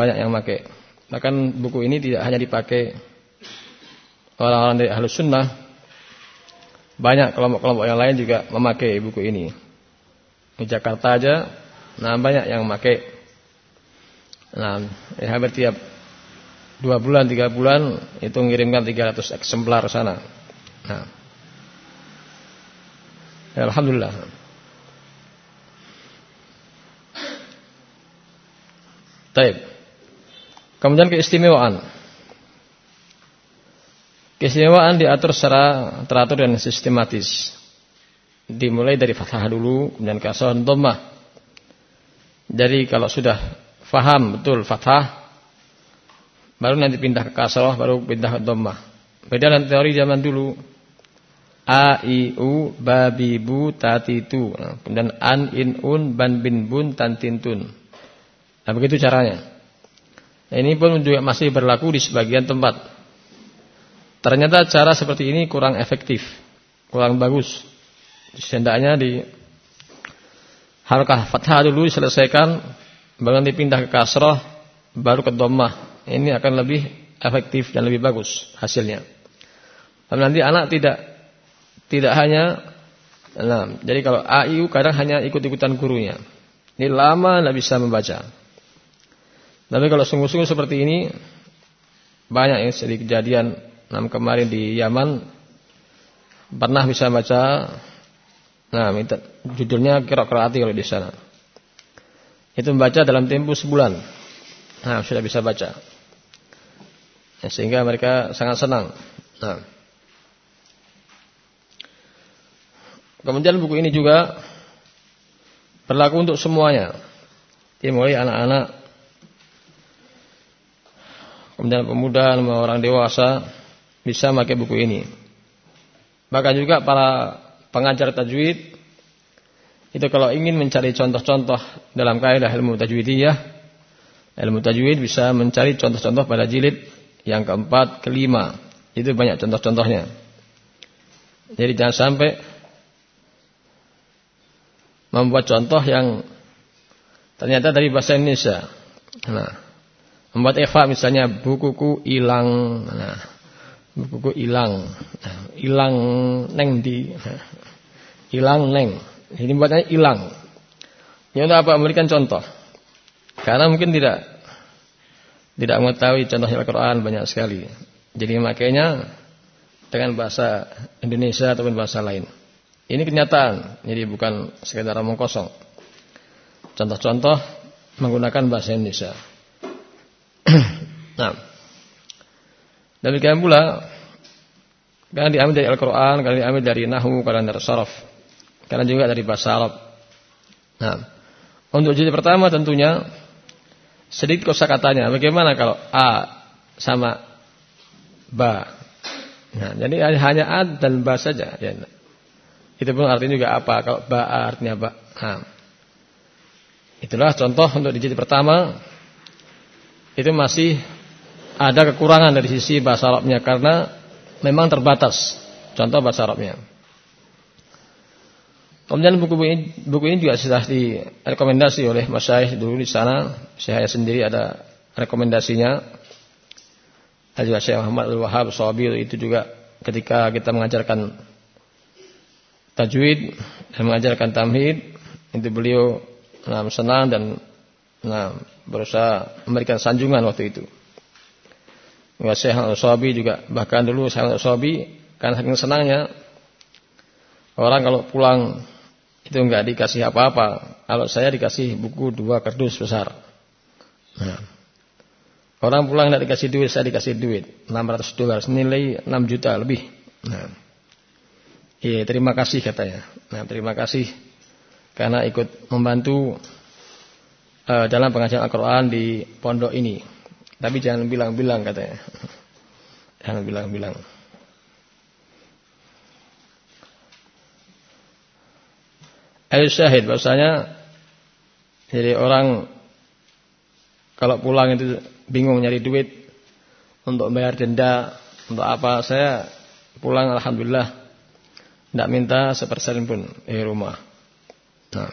banyak yang pakai. Bahkan buku ini tidak hanya dipakai orang-orang dari ahlus sunnah, banyak kelompok-kelompok yang lain juga memakai buku ini. Di Jakarta aja, nah banyak yang memakai. Nah, ya hampir tiap dua bulan, tiga bulan itu mengirimkan 300 eksemplar sana. Nah, ya, Alhamdulillah. Taib. Kemudian keistimewaan. Keistimewaan diatur secara teratur dan sistematis. Dimulai dari fathah dulu, kemudian kasrah dan dhammah. Jadi kalau sudah faham betul fathah, baru nanti pindah ke kasrah, baru pindah ke dhammah. Beda dengan teori zaman dulu. A, I, U, Ba, Bi, Bu, Tati, Tu. Kemudian An, In, Un, Ban, Bin, Bun, Tan, Tin, Tun. Nah begitu caranya. Ini pun juga masih berlaku di sebagian tempat. Ternyata cara seperti ini kurang efektif, kurang bagus. Hendaknya di harkah fathah dulu diselesaikan, baru dipindah ke kasroh, baru ke domah. Ini akan lebih efektif dan lebih bagus hasilnya. Dan nanti anak tidak tidak hanya nah, jadi kalau AIU kadang hanya ikut-ikutan gurunya. Ini lama tidak bisa membaca. Tapi kalau sungguh-sungguh seperti ini banyak yang sedih kejadian nam kemarin di Yaman pernah bisa baca nah minta, judulnya kira-kiraati kalau di sana. Itu membaca dalam tempo sebulan. Nah, sudah bisa baca. Ya, sehingga mereka sangat senang. Nah. Kemudian buku ini juga berlaku untuk semuanya. Dimulai anak-anak kemudian pemuda, orang dewasa bisa pakai buku ini. Bahkan juga para pengajar tajwid itu kalau ingin mencari contoh-contoh dalam kaidah ilmu tajwidiyah, ilmu tajwid bisa mencari contoh-contoh pada jilid yang keempat, kelima. Itu banyak contoh-contohnya. Jadi jangan sampai membuat contoh yang ternyata dari bahasa Indonesia. Nah, Membuat Eva misalnya bukuku hilang. Nah, bukuku hilang. Nah, hilang neng di. Hilang neng. Ini buatnya hilang. Ini untuk apa? Memberikan contoh. Karena mungkin tidak tidak mengetahui contoh Al-Quran banyak sekali. Jadi makanya dengan bahasa Indonesia ataupun bahasa lain. Ini kenyataan. Jadi bukan sekedar omong kosong. Contoh-contoh menggunakan bahasa Indonesia. Nah. Demikian pula karena diambil dari Al-Qur'an, karena diambil dari nahwu, karena dari saraf. Karena juga dari bahasa Arab. Nah, untuk jilid pertama tentunya sedikit kosakatanya. Bagaimana kalau a sama ba? Nah, jadi hanya a dan ba saja. Ya. Itu pun artinya juga apa? Kalau ba artinya ba. Nah, itulah contoh untuk dijilid pertama itu masih ada kekurangan dari sisi bahasa Arabnya karena memang terbatas. Contoh bahasa Arabnya. Kemudian buku ini, buku ini juga sudah direkomendasi oleh Mas Syekh dulu di sana. Saya sendiri ada rekomendasinya. Ada juga Syekh Muhammad Al-Wahhab Sawabil itu juga ketika kita mengajarkan tajwid dan mengajarkan tamhid itu beliau nah, senang dan Nah, berusaha memberikan sanjungan waktu itu. Ya, Syekh Al-Sabi juga bahkan dulu Syekh Al-Sabi karena saking senangnya orang kalau pulang itu enggak dikasih apa-apa. Kalau saya dikasih buku dua kardus besar. Nah, orang pulang enggak dikasih duit, saya dikasih duit 600 dolar, senilai 6 juta lebih. Nah, iya terima kasih katanya. Nah, terima kasih karena ikut membantu uh, dalam pengajian Al-Quran di pondok ini. Tapi jangan bilang-bilang katanya. Jangan bilang-bilang. Ayo syahid bahasanya jadi orang kalau pulang itu bingung nyari duit untuk bayar denda untuk apa saya pulang alhamdulillah tidak minta sepersen pun di rumah. Nah.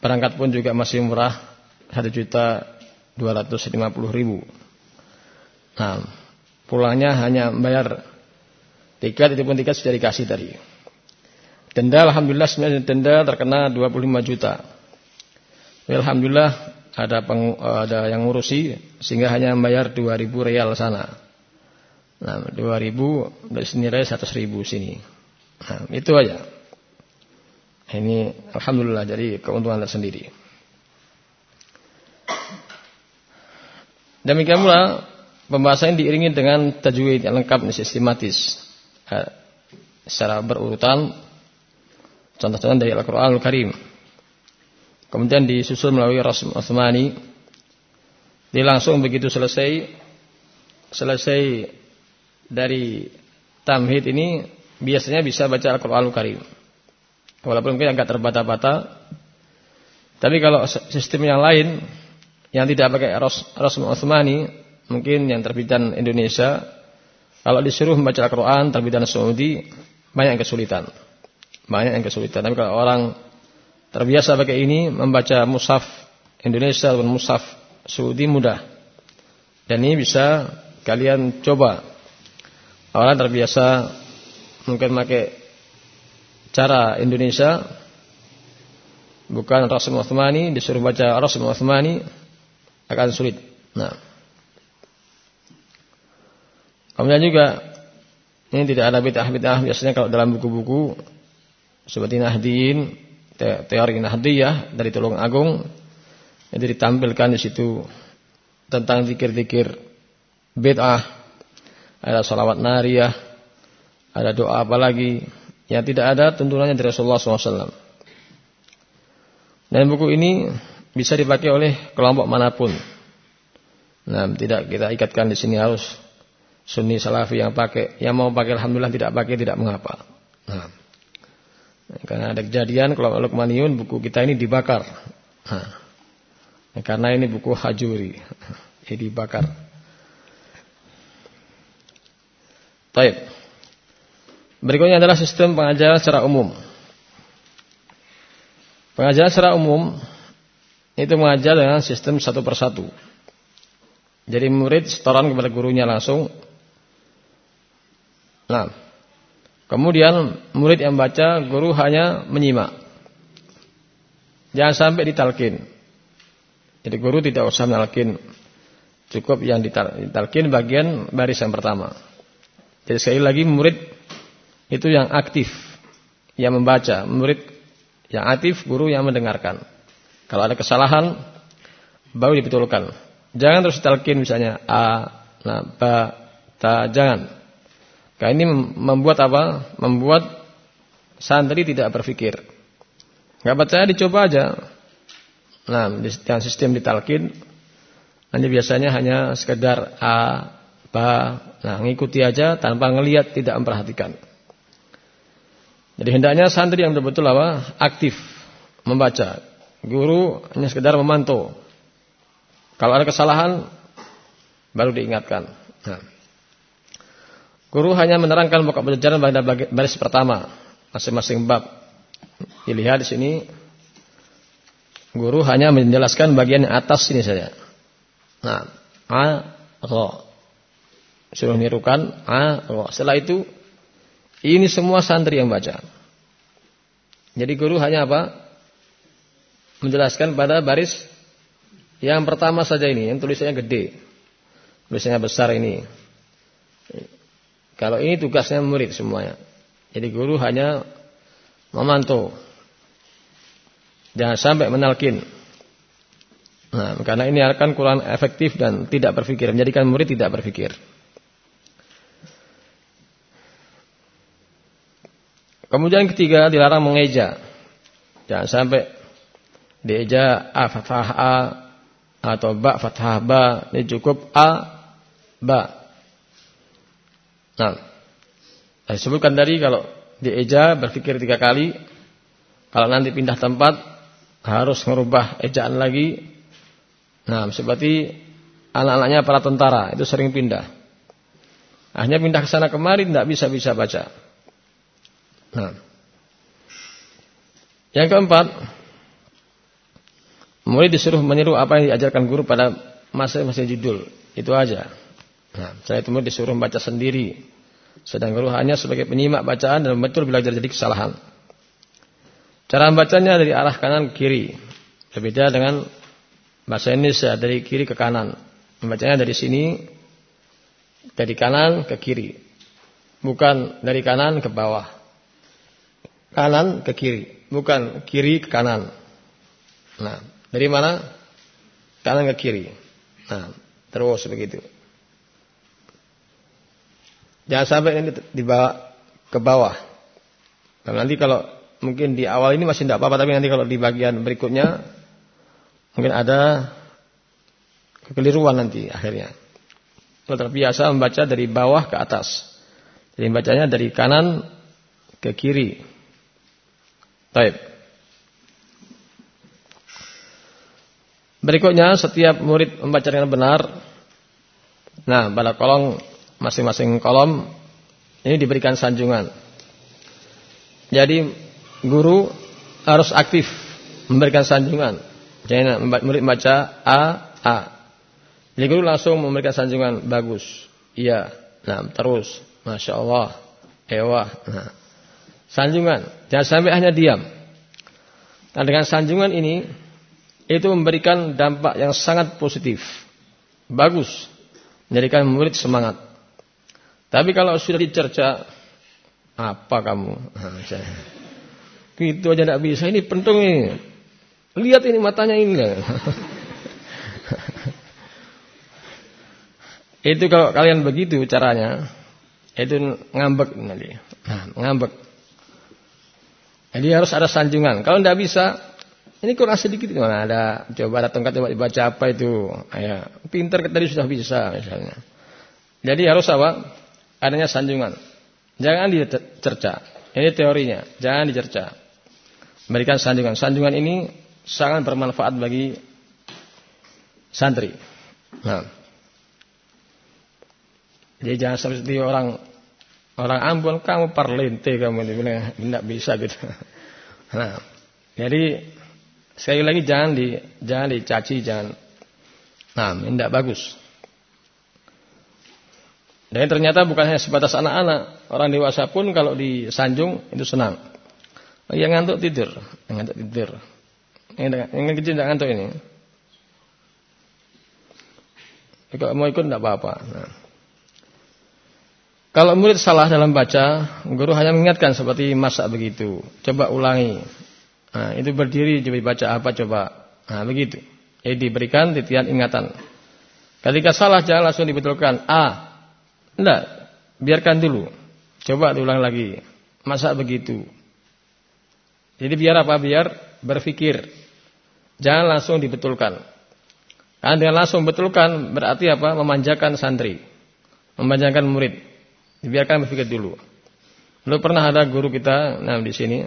Berangkat pun juga masih murah. Satu juta 250 ribu. Nah, pulangnya hanya bayar tiket itu pun tiket sudah dikasih tadi. Denda alhamdulillah sebenarnya denda terkena 25 juta. Alhamdulillah ada peng, ada yang ngurusi sehingga hanya membayar 2000 real sana. Nah, 2000 dari sini real 100 ribu sini. Nah, itu aja. Ini alhamdulillah jadi keuntungan tersendiri. Demikian pula pembahasan diiringi dengan tajwid yang lengkap dan sistematis secara berurutan. Contoh-contoh dari Al-Qur'anul Karim. Kemudian disusul melalui Rasul Utsmani. Dia langsung begitu selesai selesai dari tamhid ini biasanya bisa baca Al-Qur'anul Karim. Walaupun mungkin agak terbata-bata. Tapi kalau sistem yang lain yang tidak pakai Ras Rasul Utsmani, mungkin yang terbitan Indonesia, kalau disuruh membaca Al-Qur'an terbitan Saudi, banyak yang kesulitan. Banyak yang kesulitan. Tapi kalau orang terbiasa pakai ini membaca mushaf Indonesia dan mushaf Saudi mudah. Dan ini bisa kalian coba. Orang terbiasa mungkin pakai cara Indonesia bukan Rasul Uthmani disuruh baca Rasul Uthmani akan sulit. Nah. Kemudian juga ini tidak ada bid'ah-bid'ah biasanya kalau dalam buku-buku seperti Nahdin, teori Nahdiyah dari Tulung Agung itu ditampilkan di situ tentang zikir-zikir bid'ah, ada salawat nariyah, ada doa apa lagi yang tidak ada tuntunannya dari Rasulullah SAW. Dan buku ini bisa dipakai oleh kelompok mana pun. Nah, tidak kita ikatkan di sini harus Sunni Salafi yang pakai, yang mau pakai Alhamdulillah tidak pakai tidak mengapa. Nah, karena ada kejadian kalau Lukmaniun buku kita ini dibakar. Nah, karena ini buku Hajuri, ini dibakar. Baik. Berikutnya adalah sistem pengajaran secara umum. Pengajaran secara umum itu mengajar dengan sistem satu persatu. Jadi murid setoran kepada gurunya langsung. Nah, kemudian murid yang baca, guru hanya menyimak. Jangan sampai ditalkin. Jadi guru tidak usah menalkin. Cukup yang ditalkin bagian baris yang pertama. Jadi sekali lagi murid itu yang aktif, yang membaca, murid yang aktif, guru yang mendengarkan. Kalau ada kesalahan, baru dibetulkan. Jangan terus talkin misalnya a, nah, ba, ta, jangan. Karena ini membuat apa? Membuat santri tidak berpikir. Gak percaya dicoba aja. Nah, dengan sistem ditalkin, hanya biasanya hanya sekedar a, ba, nah ngikuti aja tanpa ngelihat tidak memperhatikan. Jadi hendaknya santri yang betul-betul apa? aktif membaca. Guru hanya sekedar memantau. Kalau ada kesalahan baru diingatkan. Nah. Guru hanya menerangkan pokok pelajaran pada baris pertama masing-masing bab. Dilihat di sini guru hanya menjelaskan bagian atas ini saja. Nah, a, ro. Suruh nirukan a, ro. Setelah itu ini semua santri yang baca. Jadi guru hanya apa? Menjelaskan pada baris yang pertama saja ini, yang tulisannya gede. Tulisannya besar ini. Kalau ini tugasnya murid semuanya. Jadi guru hanya memantau. Jangan sampai menalkin. Nah, karena ini akan kurang efektif dan tidak berpikir, menjadikan murid tidak berpikir. Kemudian ketiga dilarang mengeja. Jangan sampai dieja a fathah a atau ba fathah ba. Ini cukup a ba. Nah, saya sebutkan tadi kalau dieja berpikir tiga kali. Kalau nanti pindah tempat harus merubah ejaan lagi. Nah, seperti anak-anaknya para tentara itu sering pindah. Hanya pindah ke sana kemari tidak bisa bisa baca. Nah. Yang keempat, murid disuruh meniru apa yang diajarkan guru pada masing-masing judul. Itu aja. Nah, saya itu disuruh membaca sendiri. Sedang guru hanya sebagai penyimak bacaan dan betul bila terjadi kesalahan. Cara membacanya dari arah kanan ke kiri. Berbeda dengan bahasa Indonesia dari kiri ke kanan. Membacanya dari sini dari kanan ke kiri. Bukan dari kanan ke bawah. Kanan ke kiri, bukan kiri ke kanan. Nah, dari mana? Kanan ke kiri. Nah, terus begitu. Jangan sampai ini dibawa ke bawah. Dan nanti kalau mungkin di awal ini masih tidak apa-apa, tapi nanti kalau di bagian berikutnya mungkin ada kekeliruan nanti akhirnya. Kalau terbiasa membaca dari bawah ke atas. Jadi bacanya dari kanan ke kiri. Baik. Berikutnya setiap murid membaca dengan benar. Nah, pada kolom masing-masing kolom ini diberikan sanjungan. Jadi guru harus aktif memberikan sanjungan. Jadi murid membaca A A. Jadi guru langsung memberikan sanjungan bagus. Iya. Nah, terus. Masya Allah. Ewa. Nah. Sanjungan. Jangan sampai hanya diam. Nah, dengan sanjungan ini itu memberikan dampak yang sangat positif. Bagus. Menjadikan murid semangat. Tapi kalau sudah dicerca, apa kamu? Nah, gitu aja tidak bisa. Ini pentung ini. Lihat ini matanya ini. itu kalau kalian begitu caranya, itu ngambek nanti. Nah, ngambek. Jadi harus ada sanjungan. Kalau tidak bisa, ini kurang sedikit mana ada coba ada tongkat dibaca apa itu. Ya, pinter tadi sudah bisa misalnya. Jadi harus apa? adanya sanjungan. Jangan dicerca. Ini teorinya. Jangan dicerca. Memberikan sanjungan. Sanjungan ini sangat bermanfaat bagi santri. Nah. Jadi jangan seperti orang orang Ambon kamu parlente kamu tidak bisa gitu. Nah, jadi sekali lagi jangan di jangan dicaci jangan. Nah, tidak bagus. Dan ternyata bukan hanya sebatas anak-anak, orang dewasa pun kalau disanjung itu senang. Yang ngantuk tidur, yang ngantuk tidur. Yang, yang kecil tidak ngantuk ini. Kalau mau ikut tidak apa-apa. Nah. Kalau murid salah dalam baca, guru hanya mengingatkan seperti masak begitu. Coba ulangi. Nah, itu berdiri coba baca apa coba. Nah, begitu. Jadi diberikan titian ingatan. Ketika salah jangan langsung dibetulkan. A, tidak, biarkan dulu. Coba diulang lagi. Masa begitu? Jadi biar apa? Biar berpikir. Jangan langsung dibetulkan. Karena dengan langsung betulkan berarti apa? Memanjakan santri. Memanjakan murid. Dibiarkan berpikir dulu. Lalu pernah ada guru kita, nah di sini.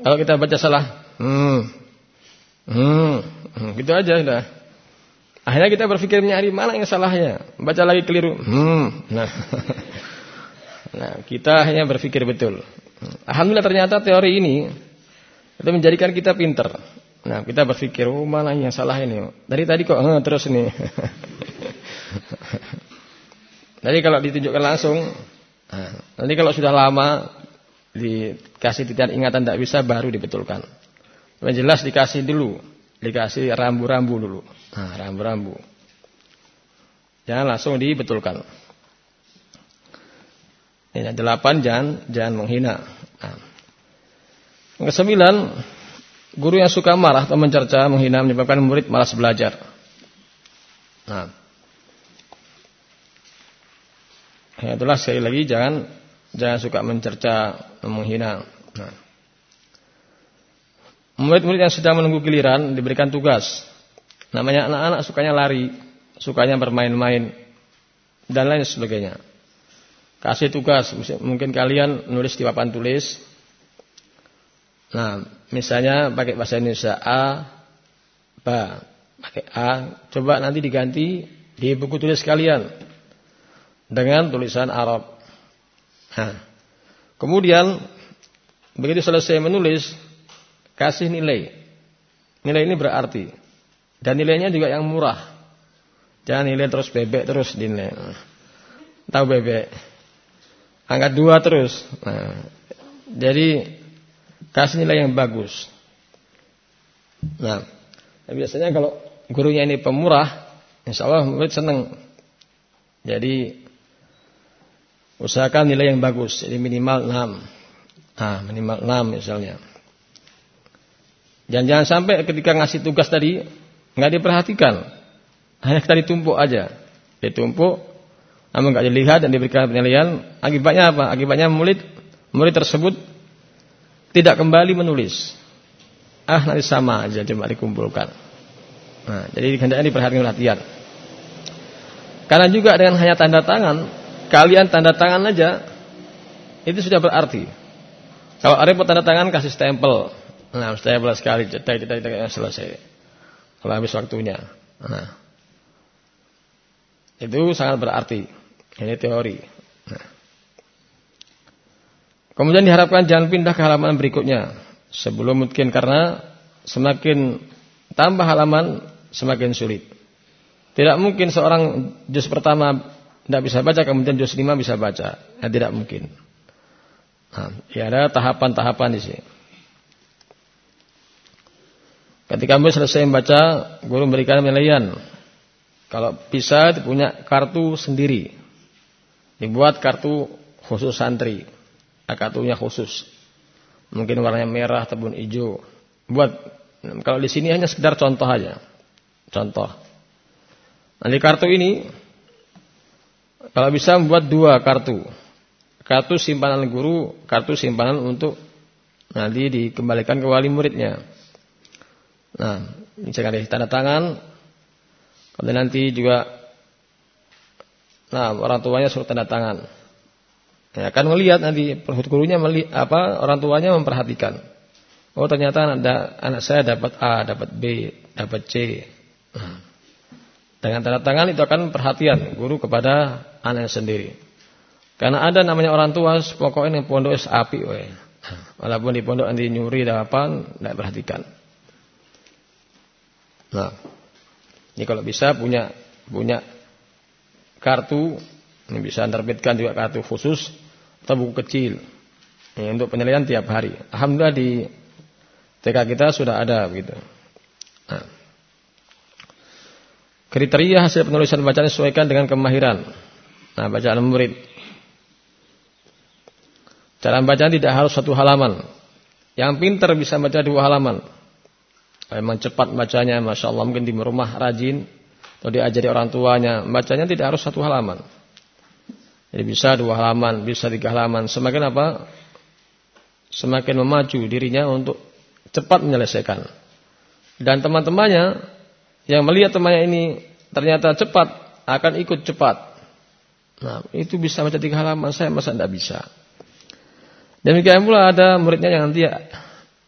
Kalau kita baca salah, hmm, hmm, hmm gitu aja sudah. Akhirnya kita berpikir nyari mana yang salahnya. Baca lagi keliru. Hmm. Nah. nah, kita hanya berpikir betul. Alhamdulillah ternyata teori ini itu menjadikan kita pinter. Nah, kita berpikir, oh mana yang salah ini? Dari tadi kok eh, terus ini. Jadi kalau ditunjukkan langsung, nah, nanti kalau sudah lama dikasih titian ingatan tidak bisa baru dibetulkan. Yang jelas dikasih dulu dikasih rambu-rambu dulu. Nah, rambu-rambu. Jangan langsung dibetulkan. Ini delapan jangan jangan menghina. Nah. Yang kesembilan, guru yang suka marah atau mencerca, menghina menyebabkan murid malas belajar. Nah. Ya, itulah sekali lagi jangan jangan suka mencerca, menghina. Nah. Murid-murid yang sedang menunggu giliran diberikan tugas. Namanya anak-anak sukanya lari, sukanya bermain-main, dan lain sebagainya. Kasih tugas, mungkin kalian nulis di papan tulis. Nah, misalnya pakai bahasa Indonesia A, B, pakai A, coba nanti diganti di buku tulis kalian dengan tulisan Arab. Nah, kemudian begitu selesai menulis, Kasih nilai. Nilai ini berarti. Dan nilainya juga yang murah. Jangan nilai terus bebek terus dinilai. Tahu bebek. Angkat dua terus. Nah, jadi kasih nilai yang bagus. Nah, biasanya kalau gurunya ini pemurah, insya Allah murid senang. Jadi usahakan nilai yang bagus, jadi minimal 6. Ah, minimal 6 misalnya. Dan jangan sampai ketika ngasih tugas tadi nggak diperhatikan. Hanya kita ditumpuk aja. Ditumpuk, namun nggak dilihat dan diberikan penilaian. Akibatnya apa? Akibatnya murid murid tersebut tidak kembali menulis. Ah nanti sama aja cuma dikumpulkan. Nah, jadi hendaknya diperhatikan perhatian. Karena juga dengan hanya tanda tangan, kalian tanda tangan aja itu sudah berarti. Kalau ada tanda tangan kasih stempel. Nah, stempel sekali cetak cetak cetak selesai. Kalau habis waktunya. Nah, itu sangat berarti. Ini teori. Nah. Kemudian diharapkan jangan pindah ke halaman berikutnya. Sebelum mungkin karena semakin tambah halaman semakin sulit. Tidak mungkin seorang juz pertama tidak bisa baca kemudian juz lima bisa baca. Ya, tidak mungkin. Nah, ya ada tahapan-tahapan di sini. Ketika kamu selesai membaca, guru memberikan penilaian. Kalau bisa punya kartu sendiri. Dibuat kartu khusus santri. Nah, kartunya khusus. Mungkin warnanya merah ataupun hijau. Buat kalau di sini hanya sekedar contoh aja. Contoh. Nah, di kartu ini kalau bisa membuat dua kartu. Kartu simpanan guru, kartu simpanan untuk nanti dikembalikan ke wali muridnya. Nah, misalkan tanda tangan, Kemudian nanti juga nah orang tuanya suruh tanda tangan. Ya, akan melihat nanti gurunya melihat apa orang tuanya memperhatikan. Oh ternyata ada anak saya dapat A, dapat B, dapat C. Nah, dengan tanda tangan itu akan perhatian guru kepada anak sendiri. Karena ada namanya orang tua pokoknya yang pondok api we. Walaupun di pondok nanti nyuri dan apa, tidak perhatikan. Nah, ini kalau bisa punya punya kartu, ini bisa terbitkan juga kartu khusus atau buku kecil. Ini untuk penilaian tiap hari. Alhamdulillah di TK kita sudah ada begitu. Nah. Kriteria hasil penulisan bacaan sesuaikan dengan kemahiran. Nah, bacaan murid. Cara bacaan tidak harus satu halaman. Yang pintar bisa baca dua halaman. Memang cepat bacanya, masya Allah mungkin di rumah rajin atau diajari orang tuanya, bacanya tidak harus satu halaman. Jadi bisa dua halaman, bisa tiga halaman. Semakin apa? Semakin memacu dirinya untuk cepat menyelesaikan. Dan teman-temannya yang melihat temannya ini ternyata cepat akan ikut cepat. Nah, itu bisa baca tiga halaman, saya masa tidak bisa. Demikian pula ada muridnya yang nanti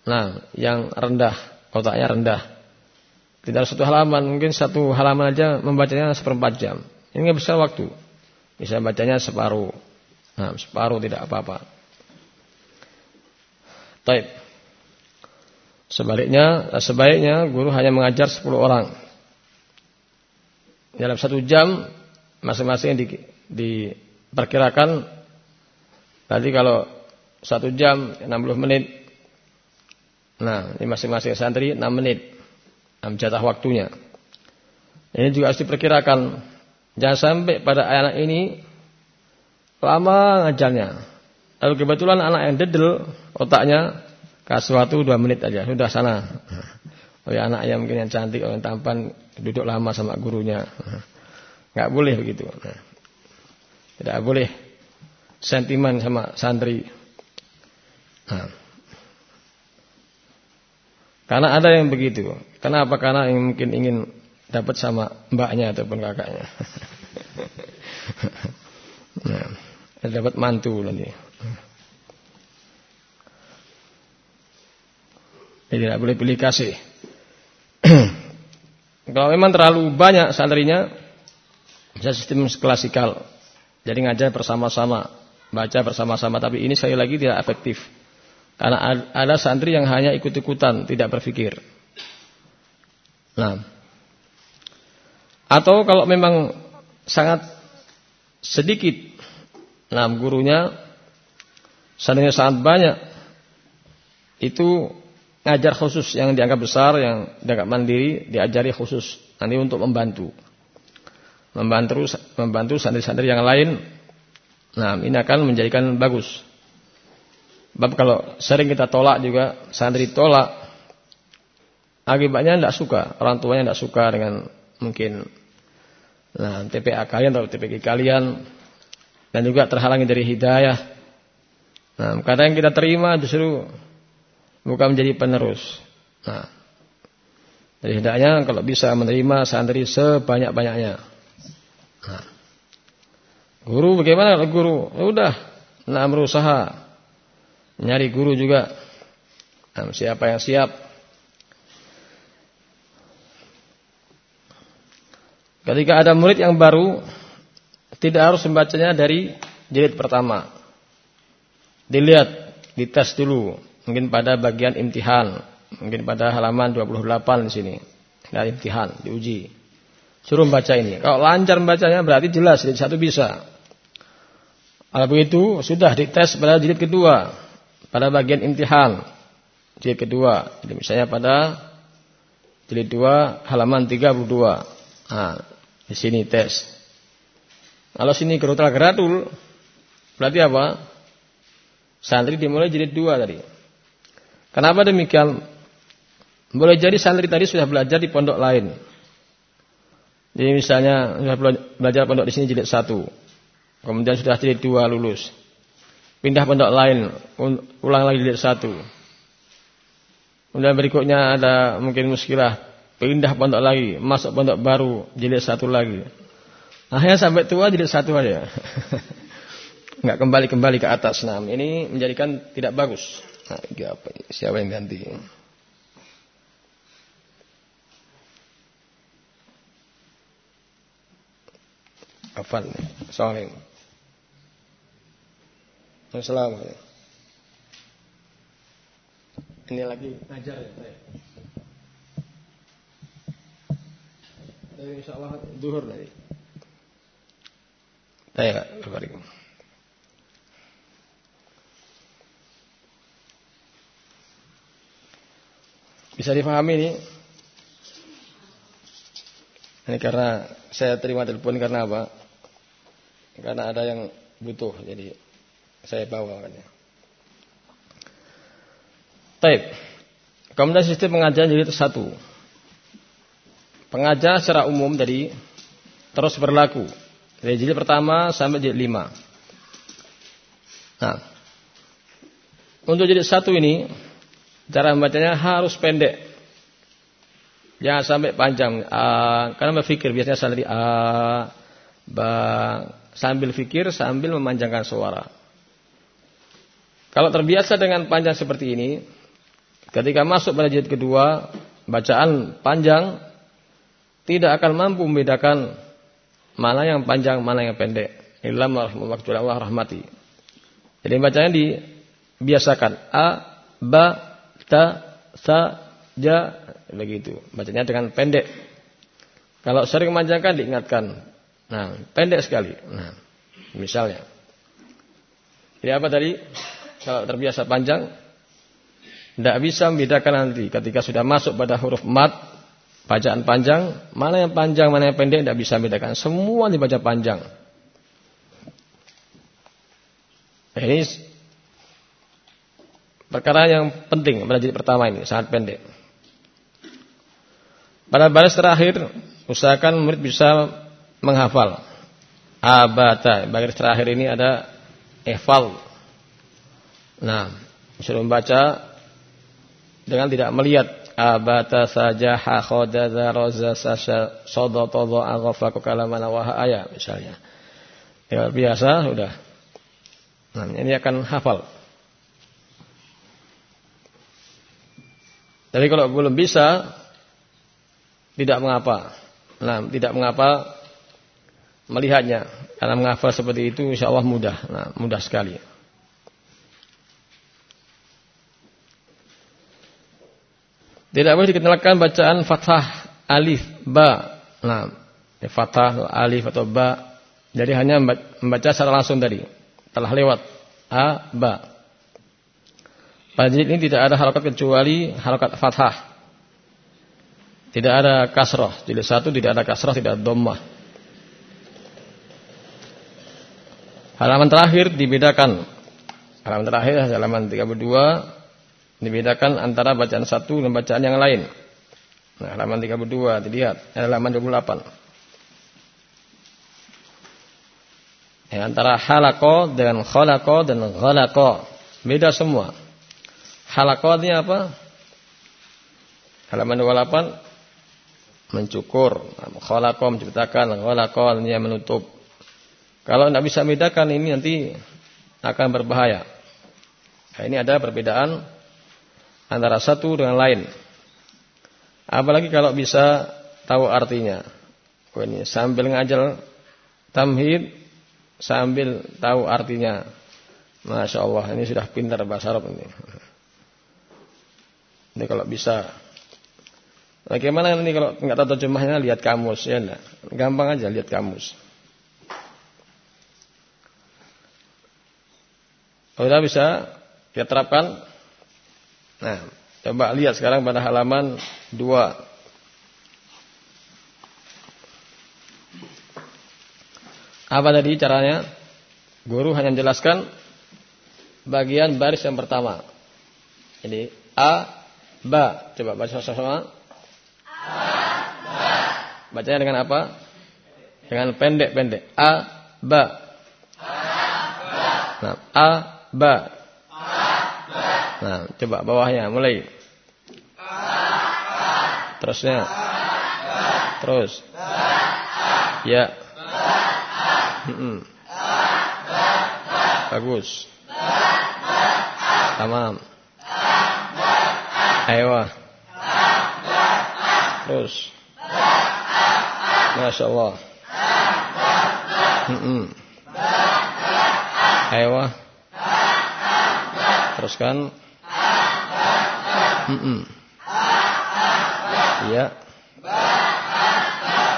nah, yang rendah otaknya rendah. Tidak satu halaman, mungkin satu halaman aja membacanya seperempat jam. Ini nggak bisa waktu. Bisa bacanya separuh. Nah, separuh tidak apa-apa. Taib. Sebaliknya, sebaiknya guru hanya mengajar 10 orang. Dalam satu jam, masing-masing di, diperkirakan. Tadi kalau satu jam 60 menit Nah, ini masing-masing santri 6 menit. 6 jatah waktunya. Ini juga harus diperkirakan. Jangan sampai pada anak ini lama ngajarnya. Lalu kebetulan anak yang dedel otaknya kasih waktu 2 menit aja sudah sana. Oh anak yang mungkin yang cantik, yang tampan duduk lama sama gurunya. Enggak boleh begitu. Tidak boleh sentimen sama santri. Nah, karena ada yang begitu. Kenapa? Karena yang mungkin ingin dapat sama mbaknya ataupun kakaknya. nah, dapat mantu nanti. Jadi tidak boleh pilih kasih. Kalau memang terlalu banyak santrinya, bisa sistem klasikal. Jadi ngajar bersama-sama, baca bersama-sama. Tapi ini sekali lagi tidak efektif. Karena ada santri yang hanya ikut-ikutan, tidak berpikir. Nah, Atau kalau memang sangat sedikit, nah gurunya seandainya sangat banyak, itu ngajar khusus yang dianggap besar, yang dianggap mandiri, diajari khusus nanti untuk membantu, membantu, membantu santri-santri yang lain. Nah, ini akan menjadikan bagus. Bab kalau sering kita tolak juga, santri tolak, akibatnya tidak suka, orang tuanya tidak suka dengan mungkin nah, TPA kalian atau TPG kalian, dan juga terhalangi dari hidayah. Nah, kadang yang kita terima justru bukan menjadi penerus. Nah, jadi hendaknya kalau bisa menerima santri sebanyak-banyaknya. Nah, guru bagaimana kalau guru? Ya udah, nah berusaha nyari guru juga. Nah, siapa yang siap? Ketika ada murid yang baru, tidak harus membacanya dari jilid pertama. Dilihat, dites dulu Mungkin pada bagian imtihan, mungkin pada halaman 28 di sini. Ada imtihan, diuji. Suruh baca ini. Kalau lancar membacanya berarti jelas jilid satu bisa. Kalau begitu sudah dites pada jilid kedua, pada bagian imtihan. Jilid kedua, jadi misalnya pada jilid dua halaman 32. Nah, di sini tes. Kalau sini gerutal geratul, berarti apa? Santri dimulai jilid dua tadi. Kenapa demikian? Boleh jadi santri tadi sudah belajar di pondok lain. Jadi misalnya sudah belajar pondok di sini jilid satu, kemudian sudah jilid dua lulus, pindah pondok lain, ulang lagi jilid satu. Kemudian berikutnya ada mungkin muskilah, pindah pondok lagi, masuk pondok baru, jilid satu lagi. Akhirnya sampai tua jilid satu aja. Enggak kembali-kembali ke atas. Nah, ini menjadikan tidak bagus. Nah, apa? Siapa yang ganti? Apa nih? Soalnya. Assalamualaikum. Ini lagi ngajar ya saya. Insya Allah duhur nanti. Saya berbalik. Bisa difahami ini? Ini karena saya terima telepon karena apa? Karena ada yang butuh, jadi saya bawa makanya. Taib. Kemudian sistem pengajaran jadi satu. Pengajar secara umum dari terus berlaku. Dari jilid pertama sampai jilid lima. Nah, untuk jilid satu ini Cara membacanya harus pendek. Jangan sampai panjang. A, karena berpikir biasanya selalu A, ba, sambil fikir sambil memanjangkan suara. Kalau terbiasa dengan panjang seperti ini, ketika masuk pada jilid kedua, bacaan panjang tidak akan mampu membedakan mana yang panjang, mana yang pendek. Ilham Allah rahmati. Jadi bacanya dibiasakan a, ba, ta, sa, ja, begitu. Bacanya dengan pendek. Kalau sering memanjangkan diingatkan. Nah, pendek sekali. Nah, misalnya. Jadi apa tadi? Kalau terbiasa panjang, tidak bisa membedakan nanti ketika sudah masuk pada huruf mat, bacaan panjang, mana yang panjang, mana yang pendek, tidak bisa membedakan. Semua dibaca panjang. Ini Perkara yang penting pada jilid pertama ini sangat pendek. Pada baris terakhir usahakan murid bisa menghafal. Abata baris terakhir ini ada efal. Nah, bisa membaca dengan tidak melihat abata saja hakhoda roza sasha sodotodo aghafaku kalamana wahaya misalnya. Ya biasa sudah. Nah, ini akan hafal. Tapi kalau belum bisa, tidak mengapa. Nah, tidak mengapa melihatnya. Karena menghafal seperti itu insya Allah mudah. Nah, mudah sekali. Tidak boleh dikenalkan bacaan fathah alif ba. Nah, Ya, fathah, alif atau ba. Jadi hanya membaca secara langsung tadi. Telah lewat a, ba. Pada ini tidak ada harokat kecuali harokat fathah. Tidak ada kasroh. Jilid satu tidak ada kasroh, tidak ada dommah. Halaman terakhir dibedakan. Halaman terakhir halaman 32 dibedakan antara bacaan satu dan bacaan yang lain. Nah, halaman 32 dilihat, halaman 28. Ya, antara halako dengan khalako dan ghalako. Beda semua. Halako ini apa? Halaman 28 mencukur, khalako menciptakan, artinya menutup. Kalau tidak bisa bedakan ini nanti akan berbahaya. Nah, ini ada perbedaan antara satu dengan lain. Apalagi kalau bisa tahu artinya. Oh ini sambil ngajar tamhid sambil tahu artinya. Masya Allah ini sudah pintar bahasa Arab ini. Ini kalau bisa. Bagaimana ini kalau nggak tahu terjemahnya lihat kamus ya enggak? Gampang aja lihat kamus. Sudah bisa kita terapkan. Nah, Coba lihat sekarang pada halaman 2. Apa tadi caranya? Guru hanya menjelaskan bagian baris yang pertama. Ini A, Ba. Coba baca sama-sama. Bacanya dengan apa? Dengan pendek-pendek. A, Ba. A, Ba. Nah, A, Ba. Nah, coba bawahnya mulai. Terusnya. Terus. Ya. Bagus. Tamam. Ayo. Terus. Masya Allah. Hmm. Ayo. Teruskan. Mm -mm. Iya.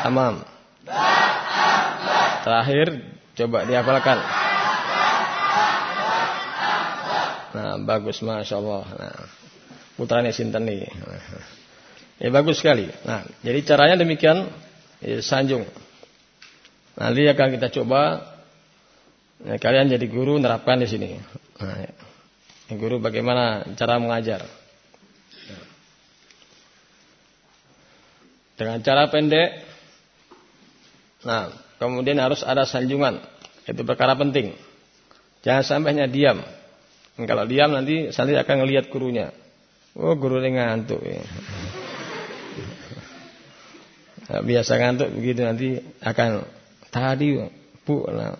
Tamam. Terakhir coba dihafalkan. Nah, bagus Masya Allah. Nah, putranya Sinten nih. Ya bagus sekali. Nah, jadi caranya demikian. Ya, sanjung. Nanti akan kita coba. Ya, kalian jadi guru nerapkan di sini. Nah, ya. guru bagaimana cara mengajar. Dengan cara pendek. Nah, kemudian harus ada sanjungan. Itu perkara penting. Jangan sampai hanya diam. Kalau diam nanti santri akan melihat gurunya. Oh, guru ini ngantuk. Ya. Nah, biasa ngantuk begitu nanti akan tadi bu nah,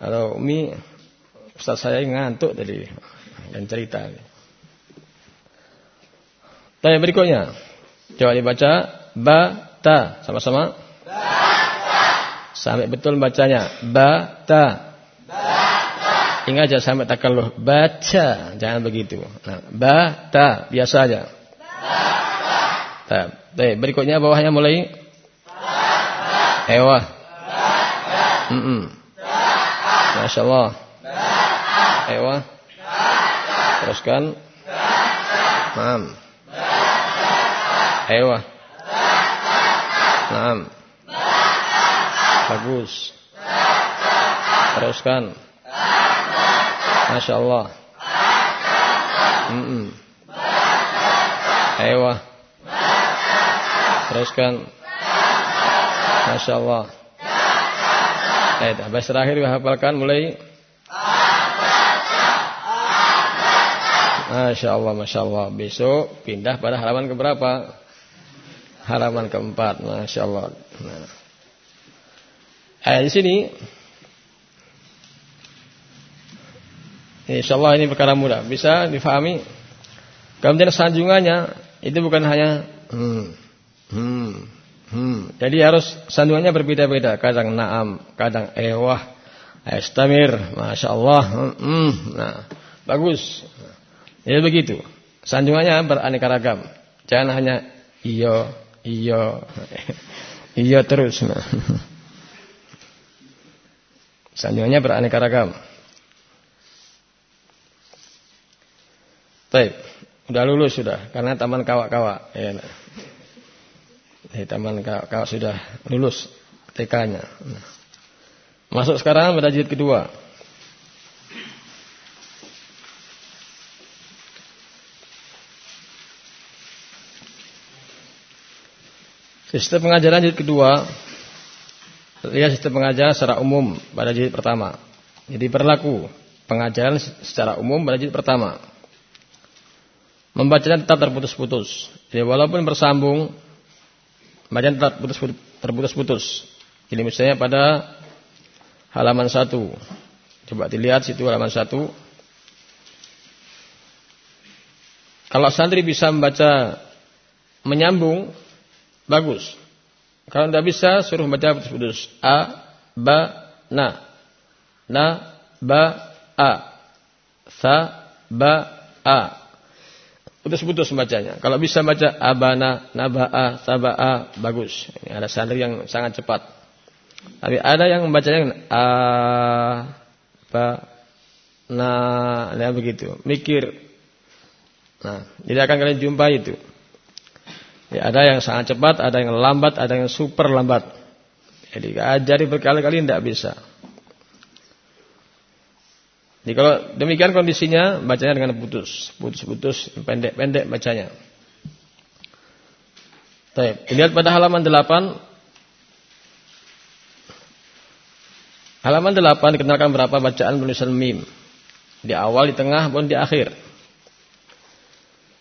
atau mi Ustaz saya ngantuk tadi dan cerita. Tanya berikutnya. Coba dibaca ba ta sama-sama sampai betul bacanya ba ta ingat aja sampai takalluh baca jangan begitu nah ba ta biasa aja ta Baik, berikutnya bawahnya mulai ewa mm -mm. Masya Allah ewa teruskan Mam. Ewa. Naam. Bagus. Teruskan. Masya Allah. Mm -mm. Ewa. Teruskan. Masya Allah. Eh, bahasa terakhir hafalkan mulai. Masya Allah, Masya Allah. Besok pindah pada halaman keberapa? halaman keempat, masya Allah. Nah. Eh, di sini, insya Allah ini perkara mudah, bisa difahami. Kemudian sanjungannya itu bukan hanya hmm, hmm, hmm. Jadi harus sanjungannya berbeda-beda. Kadang naam, kadang ewah, estamir, masya Allah. Hmm, hmm. nah, bagus. Ya begitu. Sanjungannya beraneka ragam. Jangan hanya iyo, Iya. Iya terus. Nah. Sanjungannya beraneka ragam. Baik, udah lulus sudah karena taman kawak-kawak ya. Nah. Di taman kawak-kawak sudah lulus TK-nya. Masuk sekarang pada jilid kedua. Sistem pengajaran jilid kedua Lihat sistem pengajaran secara umum pada jilid pertama Jadi berlaku pengajaran secara umum pada jilid pertama Membacanya tetap terputus-putus Jadi walaupun bersambung Bacaan tetap terputus-putus Jadi misalnya pada halaman 1 Coba dilihat situ halaman 1 Kalau santri bisa membaca menyambung Bagus. Kalau tidak bisa, suruh baca putus-putus. A, ba, na. Na, ba, a. Sa, ba, a. Putus-putus bacanya. Kalau bisa baca abana, naba'a, taba'a, bagus. Ini ada santri yang sangat cepat. Tapi ada yang membacanya a, ba, na, ya begitu. Mikir. Nah, jadi akan kalian jumpai itu. Ya, ada yang sangat cepat, ada yang lambat, ada yang super lambat. Jadi ajari berkali-kali tidak bisa. Jadi kalau demikian kondisinya, bacanya dengan putus, putus-putus, pendek-pendek bacanya. Baik, lihat pada halaman 8. Halaman 8 dikenalkan berapa bacaan penulisan mim. Di awal, di tengah, maupun di akhir.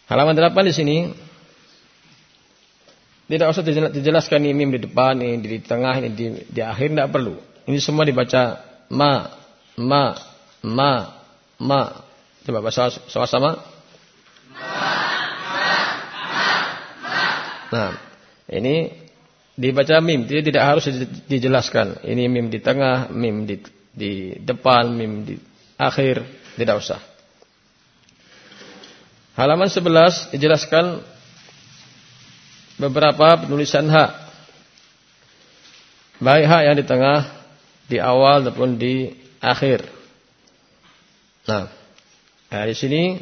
Halaman 8 di sini tidak usah dijelaskan ini mim di depan, ini di tengah, ini di, di akhir, tidak perlu. Ini semua dibaca ma, ma, ma, ma. Coba bahasa sama-sama. Nah, ini dibaca mim, jadi tidak harus dijelaskan. Ini mim di tengah, mim di, di depan, mim di akhir, tidak usah. Halaman 11 dijelaskan beberapa penulisan hak. Baik hak yang di tengah, di awal ataupun di akhir. Nah, nah di sini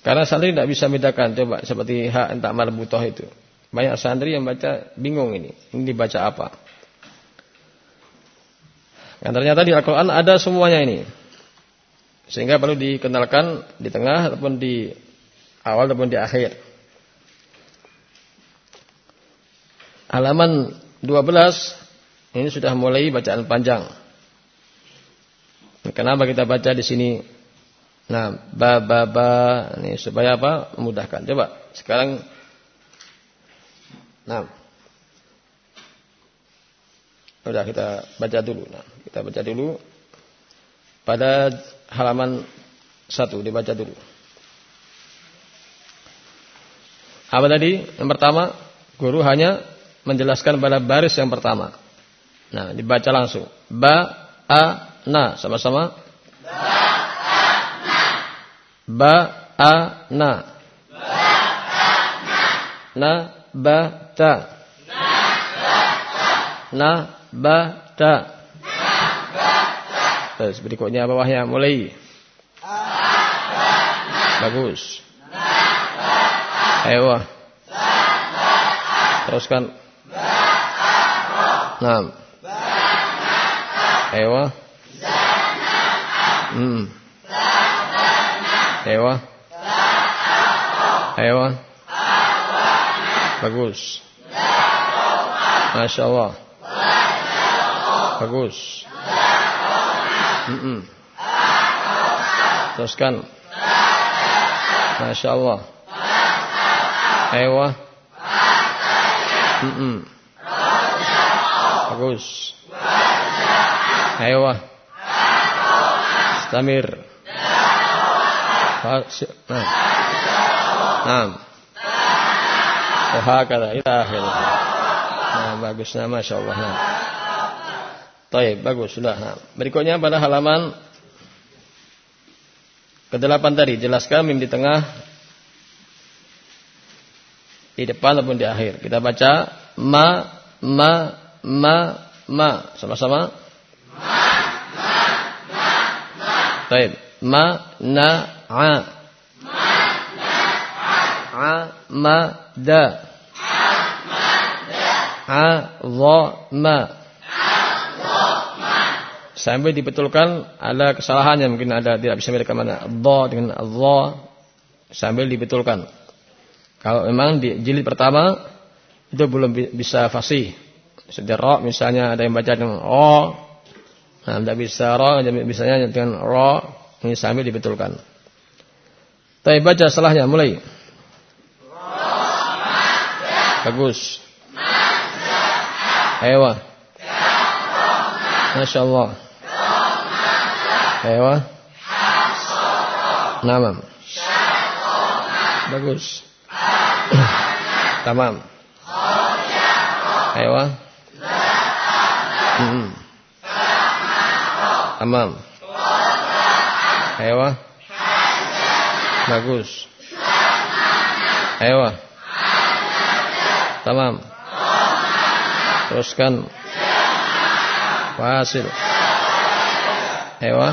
karena santri tidak bisa bedakan coba seperti hak entak marbutoh itu. Banyak santri yang baca bingung ini. Ini dibaca apa? Yang ternyata di Al-Quran ada semuanya ini. Sehingga perlu dikenalkan di tengah ataupun di awal ataupun di akhir. halaman 12 ini sudah mulai bacaan panjang. Kenapa kita baca di sini? Nah, ba ba ba ini supaya apa? Memudahkan. Coba sekarang Nah. Sudah kita baca dulu. Nah, kita baca dulu pada halaman 1 dibaca dulu. Apa tadi? Yang pertama, guru hanya menjelaskan pada baris yang pertama. Nah, dibaca langsung. Ba, a, na. Sama-sama. Ba, a, na. Ba, na. Ba, na. Ba, ta. Na, ba, ta. Terus berikutnya bawahnya mulai. Bagus. Ayo. Teruskan. Naam. Ewa. Hmm. Ewa. Ewa. Bagus. Masya Allah. Bagus. Mm -mm. Teruskan. Masya Allah. Ewa. Mm -mm. Bagus. Ayo. Istamir. Nah. Akhir. Nah, bagus nah, Masya Allah. Nah. Bagus sudah. Nah. Berikutnya pada halaman ke-8 tadi jelaskan mim di tengah di depan ataupun di akhir. Kita baca ma ma ma ma sama-sama Baik. Ma na a. Ma na a. A ma da. A ma da. A dha ma. Sampai dibetulkan ada kesalahannya mungkin ada tidak bisa bedakan mana dha dengan dha sambil dibetulkan. Kalau memang di jilid pertama itu belum bisa fasih. Sejarah misalnya ada yang baca dengan o Nah, tidak bisa ra, bisanya dengan ra ini sambil dibetulkan. Tapi baca salahnya mulai. Bagus. Ewa. Masya Allah. Ewa. Namam. Bagus. Tamam. Ewa. Hmm. Tamam. Ewa. Bagus. Ewa. Tamam. Teruskan. Fasil. Ewa.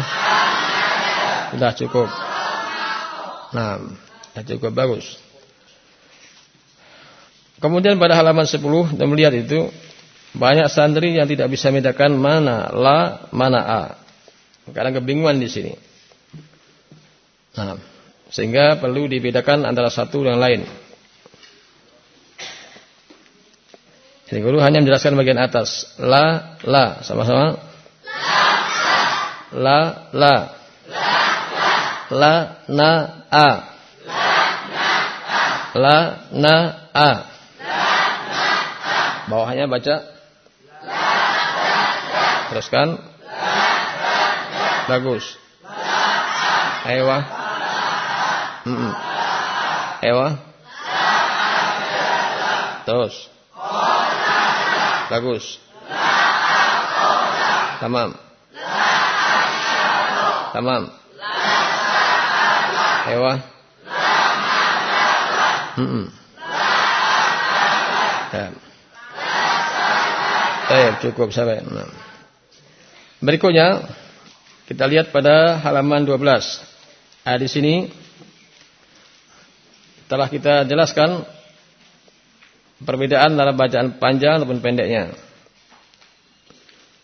Sudah cukup. Nah, sudah cukup bagus. Kemudian pada halaman 10 dan melihat itu banyak santri yang tidak bisa membedakan mana la, mana a. Karena kebingungan di sini. Nah, sehingga perlu dibedakan antara satu dan lain. Jadi guru hanya menjelaskan bagian atas. La, la. Sama-sama. La, la. La, na, a. La, na, a. Bawahnya baca. Teruskan. Bagus. Ewa. Mm Ewa. Terus. Bagus. Tamam. Tamam. Ewa. Mm Ya. Baik, cukup sampai. Berikutnya kita lihat pada halaman 12. Nah, di sini telah kita jelaskan perbedaan dalam bacaan panjang ataupun pendeknya.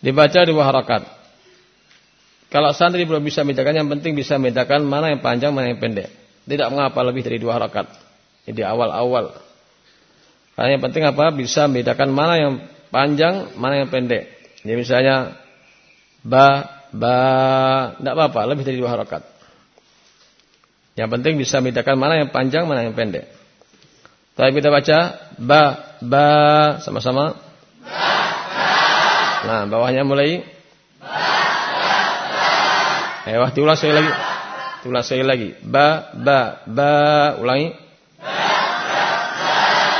Dibaca dua harakat. Kalau santri belum bisa membedakan, yang penting bisa membedakan mana yang panjang, mana yang pendek. Tidak mengapa lebih dari dua harakat. Jadi awal-awal. Karena yang penting apa? Bisa membedakan mana yang panjang, mana yang pendek. Jadi misalnya ba ba tidak apa-apa lebih dari dua harakat. Yang penting bisa membedakan mana yang panjang mana yang pendek. Tapi kita baca ba ba sama-sama. Nah bawahnya mulai. Eh wah diulang sekali lagi. Diulang sekali lagi. Ba ba ba ulangi.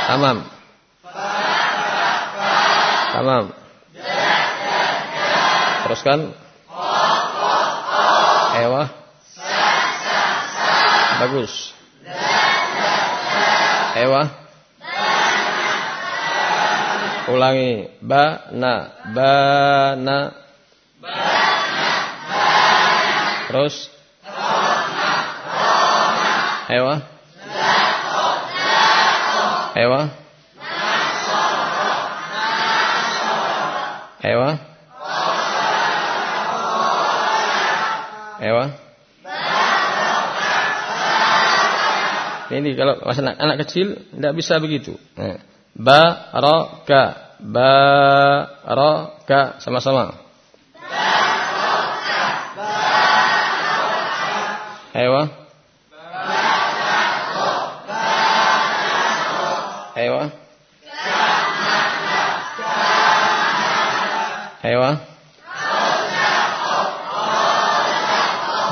Tamam. Tamam. Teruskan Ewa. Bagus. Ewa. Ulangi. Ba, na. Ba, na. Terus. Ewa. Ewa. Ewa. Ewa. Ini kalau anak, anak kecil tidak bisa begitu. Nah. Baraka, baraka sama-sama. Ewa. Ewa. Ewa.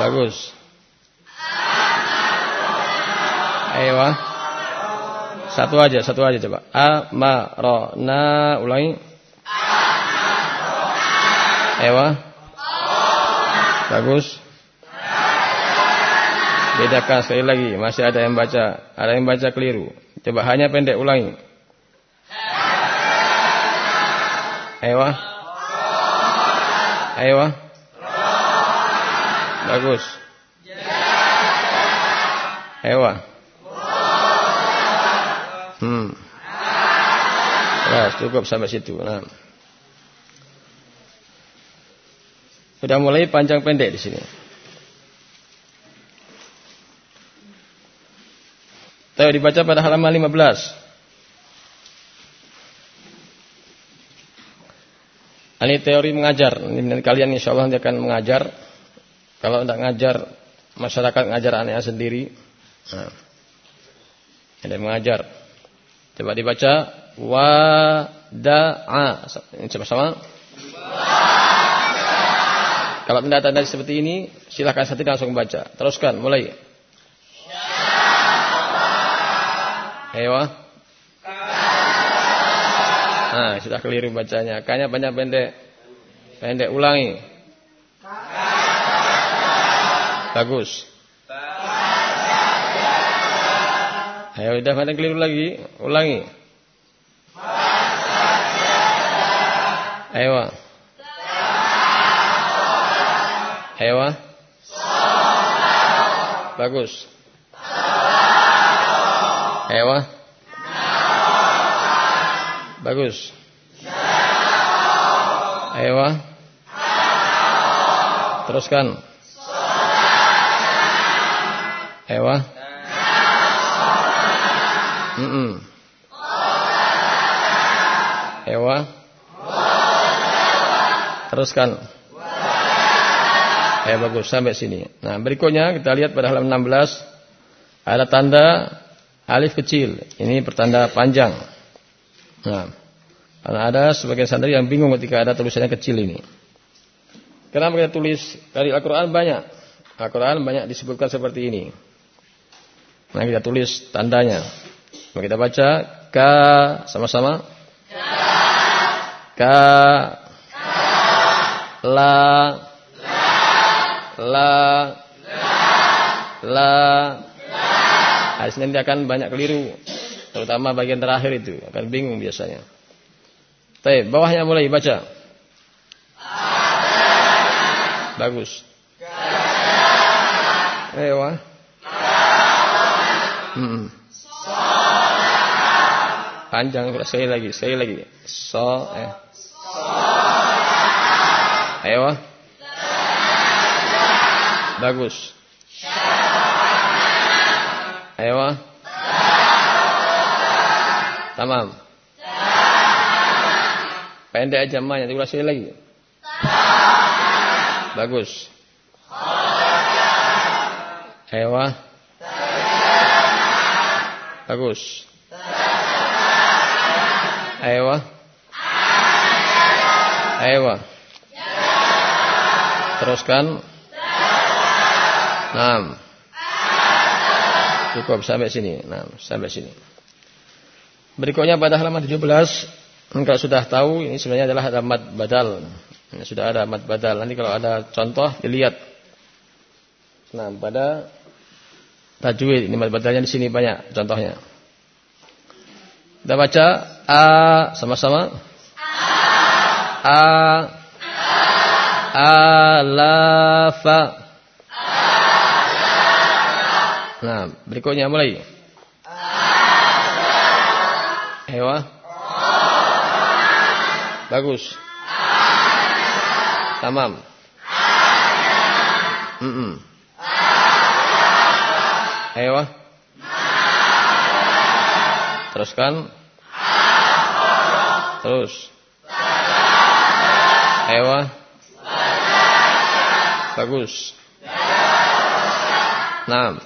Bagus. Ayo. Satu aja, satu aja coba. A ma ro na ulangi. Ewa. Bagus. Bedakan sekali lagi, masih ada yang baca, ada yang baca keliru. Coba hanya pendek ulangi. Ewa. Ewa. Bagus. Ewa. Hmm. Ya, cukup sampai situ. Nah. Sudah mulai panjang pendek di sini. Tahu dibaca pada halaman 15. Ini teori mengajar. Ini kalian insya Allah nanti akan mengajar. Kalau tidak mengajar, masyarakat mengajar anaknya sendiri. Nah, ada mengajar. Coba dibaca. Wada'a. Ini sama-sama. Kalau tanda-tanda seperti ini, silahkan satu langsung baca. Teruskan, mulai. Ewa. Nah, sudah keliru bacanya. Kayaknya banyak pendek. Pendek ulangi. Bagus. Ayo udah mana keliru lagi? Ulangi. Ayo. Ayo. Bagus. Ayo. Bagus. Ayo. Teruskan. Ayo. Mm. Ewa. Teruskan. Ya bagus sampai sini. Nah berikutnya kita lihat pada halaman 16 ada tanda alif kecil. Ini pertanda panjang. Nah, karena ada sebagian santri yang bingung ketika ada tulisannya kecil ini. Kenapa kita tulis dari Al-Quran banyak? Al-Quran banyak disebutkan seperti ini. Nah kita tulis tandanya. Nah, kita baca ka sama-sama. Ka. La. La. La. Nah, di sini akan banyak keliru. Terutama bagian terakhir itu. Akan bingung biasanya. Baik, bawahnya mulai baca. Bagus. Ewa. Hmm. Panjang, sekali lagi, sekali lagi. So, eh. Ayo. Bagus. Ayo. Tamam. Pendek aja mah, nanti ulas lagi. Bagus. Ewa. Bagus. Ewa. Ewa. Teruskan. Enam. Cukup sampai sini. Enam, sampai sini. Berikutnya pada halaman 17 Engkau sudah tahu ini sebenarnya adalah mad badal. Ini sudah ada mad badal. Nanti kalau ada contoh dilihat. Nah, pada tajwid ini badalnya di sini banyak contohnya. Kita baca a sama-sama. A. Alafa. Nah, berikutnya mulai. Ewa. Bagus. Tamam. Mm -mm. Ayo. Teruskan. Terus. Ayo. Bagus. Enam.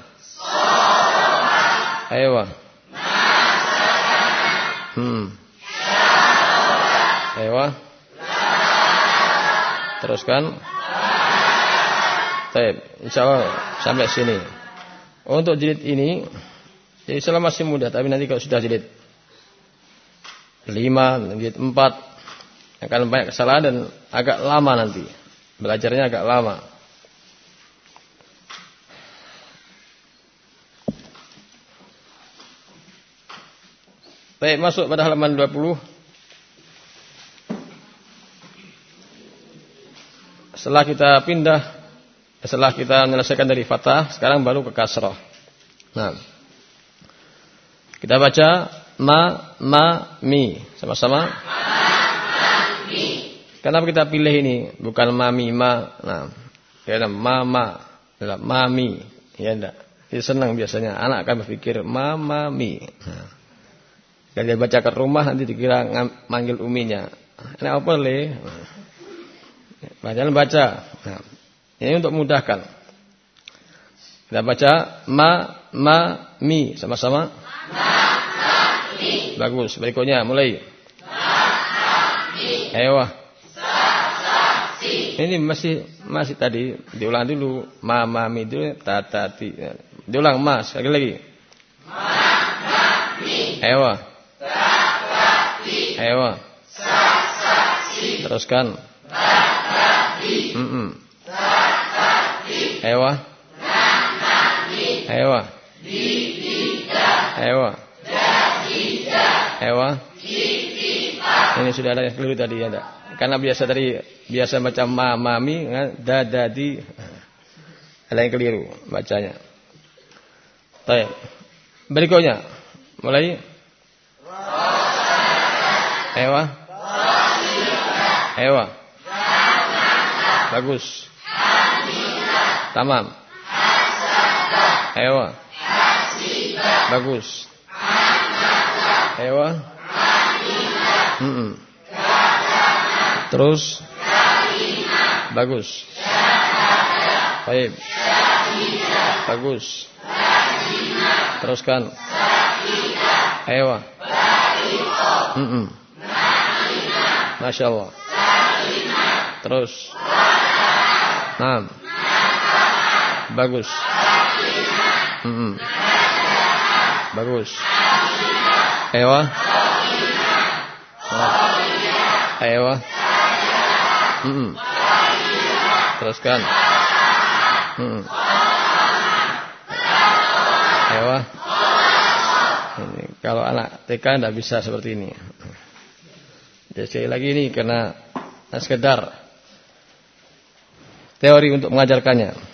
Ayo. Hmm. Ewa. Teruskan. Baik, insya Allah sampai sini. Untuk jilid ini, jadi selama masih mudah, tapi nanti kalau sudah jilid lima, jilid empat, akan banyak kesalahan dan agak lama nanti. Belajarnya agak lama. Baik, masuk pada halaman 20. setelah kita pindah, setelah kita menyelesaikan dari fathah, sekarang baru ke kasroh. Nah, kita baca ma, ma, mi. Sama-sama. Kenapa kita pilih ini? Bukan mami, ma. Nah, ya mama, adalah mami. Ya enggak. Dia senang biasanya. Anak akan berpikir mama, mi. Nah. Dia baca ke rumah nanti dikira manggil uminya. Ini apa le? Baca baca. Nah, ini untuk mudahkan. Kita baca ma ma mi sama-sama. Bagus. Berikutnya mulai. Ma. Ayo. Ini masih masih tadi diulang dulu. Ma ma mi itu ta ta ti. Diulang ma sekali lagi. Ma ma mi. Ayo. Ta ta ti. Ayo. Teruskan. Ewa. Ewa. Ewa. Ewa. Ini sudah ada yang keliru tadi ya, Karena biasa tadi biasa macam ma mami, da dadi. Ada yang keliru bacanya. Baik. Berikutnya mulai. Ewa. Ewa. Bagus. Tamam. Ewa. Bagus. Ewa. Terus. Bagus. Baik. Bagus. Teruskan. Ewa. -mm. Masya Allah. Terus. Nah. Bagus. Hmm. Bagus. Ewa. Ewa. Hmm. Teruskan. Hmm. Ewa. Ini kalau anak TK tidak bisa seperti ini. Jadi lagi ini karena sekedar teori untuk mengajarkannya.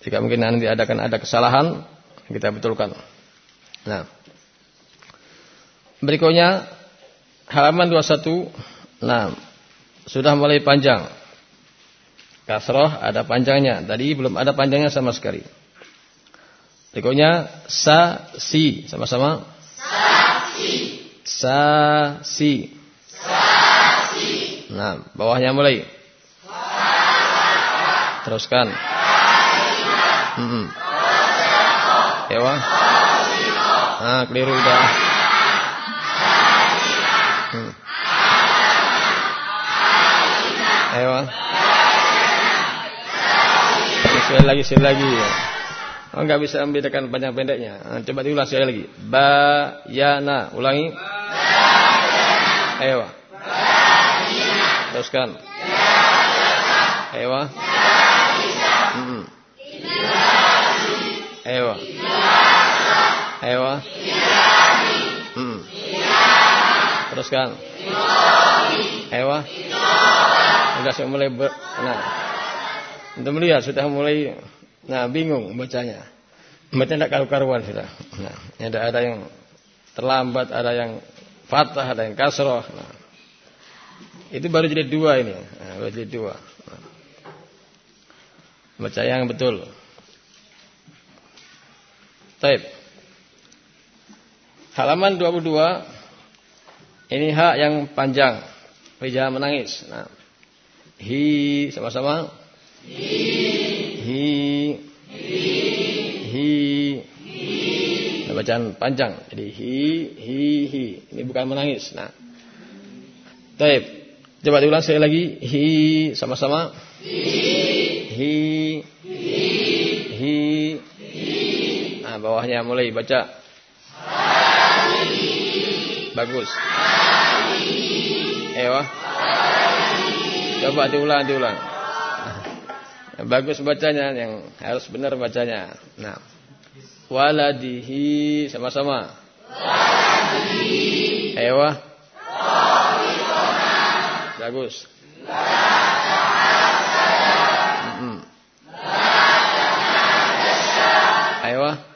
Jika mungkin nanti ada kan ada kesalahan, kita betulkan. Nah. Berikutnya halaman 21. Nah, sudah mulai panjang. Kasroh ada panjangnya. Tadi belum ada panjangnya sama sekali. Berikutnya sa si sama-sama. Sa si. Sa si. Sa si. Nah, bawahnya mulai. Teruskan. Hmm. Ewa. Nah, keliru udah. Hmm. Ewa. Sekali lagi, sekali lagi. Oh, enggak bisa membedakan panjang pendeknya. Nah, coba diulang sekali lagi. Bayana. Ulangi. Ewa. Teruskan. Ewa. Hmm. Ewa. Ewa. Hmm. Teruskan. Ewa. Sudah saya mulai ber... Nah. Untuk melihat sudah mulai nah bingung bacanya. Baca tidak karu-karuan sudah. Nah, ada ada yang terlambat, ada yang fathah, ada yang kasroh. Nah. Itu baru jadi dua ini. Nah, baru jadi dua. Baca yang betul. Taib. Halaman 22. Ini hak yang panjang. Rijah menangis. Nah. Hi sama-sama. Hi. Hi. Hi. Hi. bacaan panjang. Jadi hi hi hi. Ini bukan menangis. Nah. Taib. Coba diulang sekali lagi. Hi sama-sama. Hi hi hi nah bawahnya mulai baca. Bagus. Ewa. Coba diulang, diulang. Bagus bacanya yang harus benar bacanya. Nah. Waladihi sama-sama. Waladihi. Ewa. Bagus. Aywa.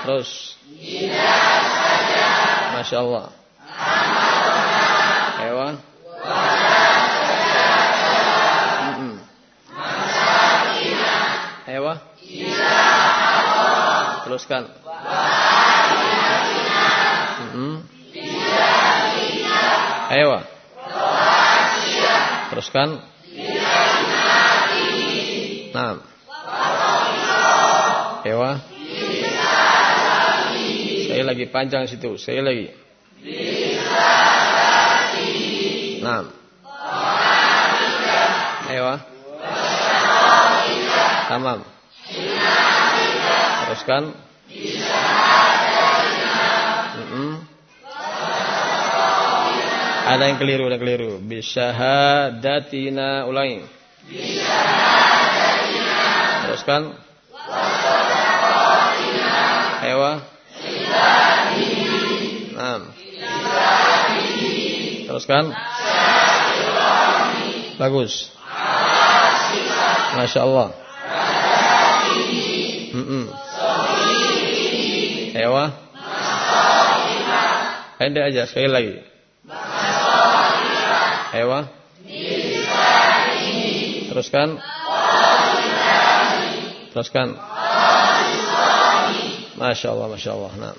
Terus. Saja. Masya Allah. Hewan. Hewan. Teruskan. Hewan. Teruskan. Nah. Hewan. Saya lagi panjang situ. Saya lagi. Nah. Ewa. Tamam. Teruskan. Mm-mm. Ada yang keliru, ada yang keliru. Bisyahadatina ulangi. Teruskan. Ewa. Teruskan. Bagus. Masya Allah. Mm -mm. Ewa. Pendek aja sekali lagi. Ewa. Teruskan. Teruskan. Masya Allah, Masya Allah. Nah.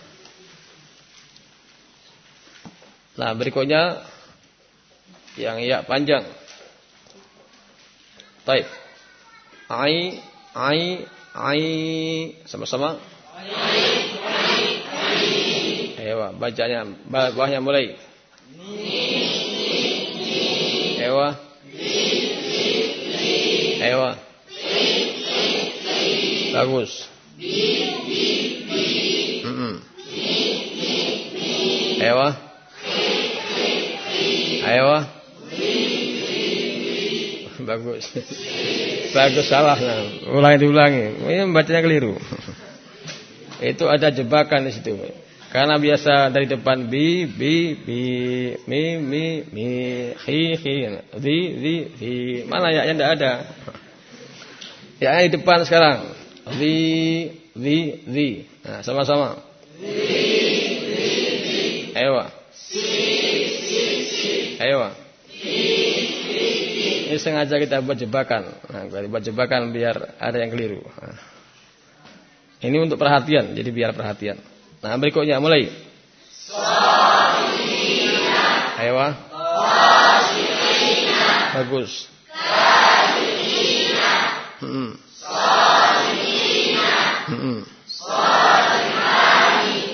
Nah berikutnya yang ya panjang. Taib. Ai, ai, ai, sama-sama. Ewa, bacanya, bawahnya mulai. Ewa. Ewa. Bagus. Mm -mm. Ewa. Ewa. Bagus. Bagus salah. Nah. Ulangi diulangi. Ini bacanya keliru. Itu ada jebakan di situ. Karena biasa dari depan bi, bi, bi, mi, mi, mi, hi, hi, di, di, di. Mana ya? Yang tidak ada. Ya di depan sekarang. Di, di, di. Nah, sama-sama. Ewa. Ewa. Ini sengaja kita buat jebakan. Nah, buat jebakan biar ada yang keliru. Nah. Ini untuk perhatian, jadi biar perhatian. Nah, berikutnya mulai. Ayo. Bagus. Hmm. Hmm.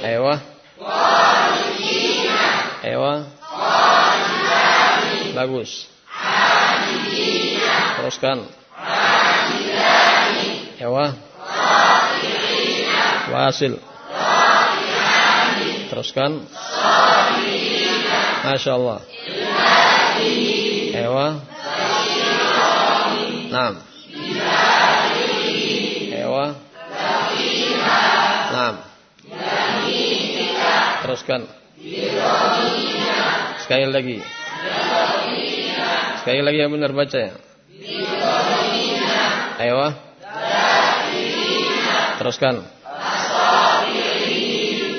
Ayo. Ayo. Bagus. Teruskan. Ayo. Wasil. Teruskan. Masya Allah. Ewa. Nam. Ewa. Nam. Teruskan. Sekali lagi. Sekali lagi yang benar baca ya. Ewa. Teruskan.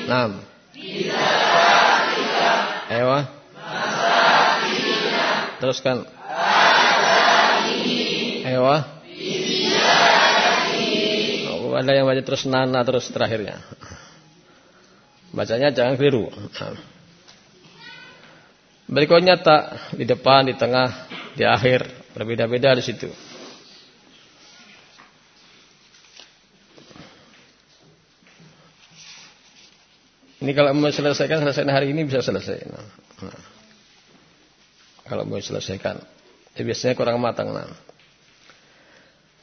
Nam. Ewa. Teruskan. Ewa. Oh, ada yang baca terus nana terus terakhirnya. Bacanya jangan keliru. Berikutnya tak di depan, di tengah, di akhir, berbeda-beda di situ. Ini kalau mau selesaikan, selesaikan hari ini bisa selesai. Nah. Kalau mau selesaikan, ya biasanya kurang matang. Nah.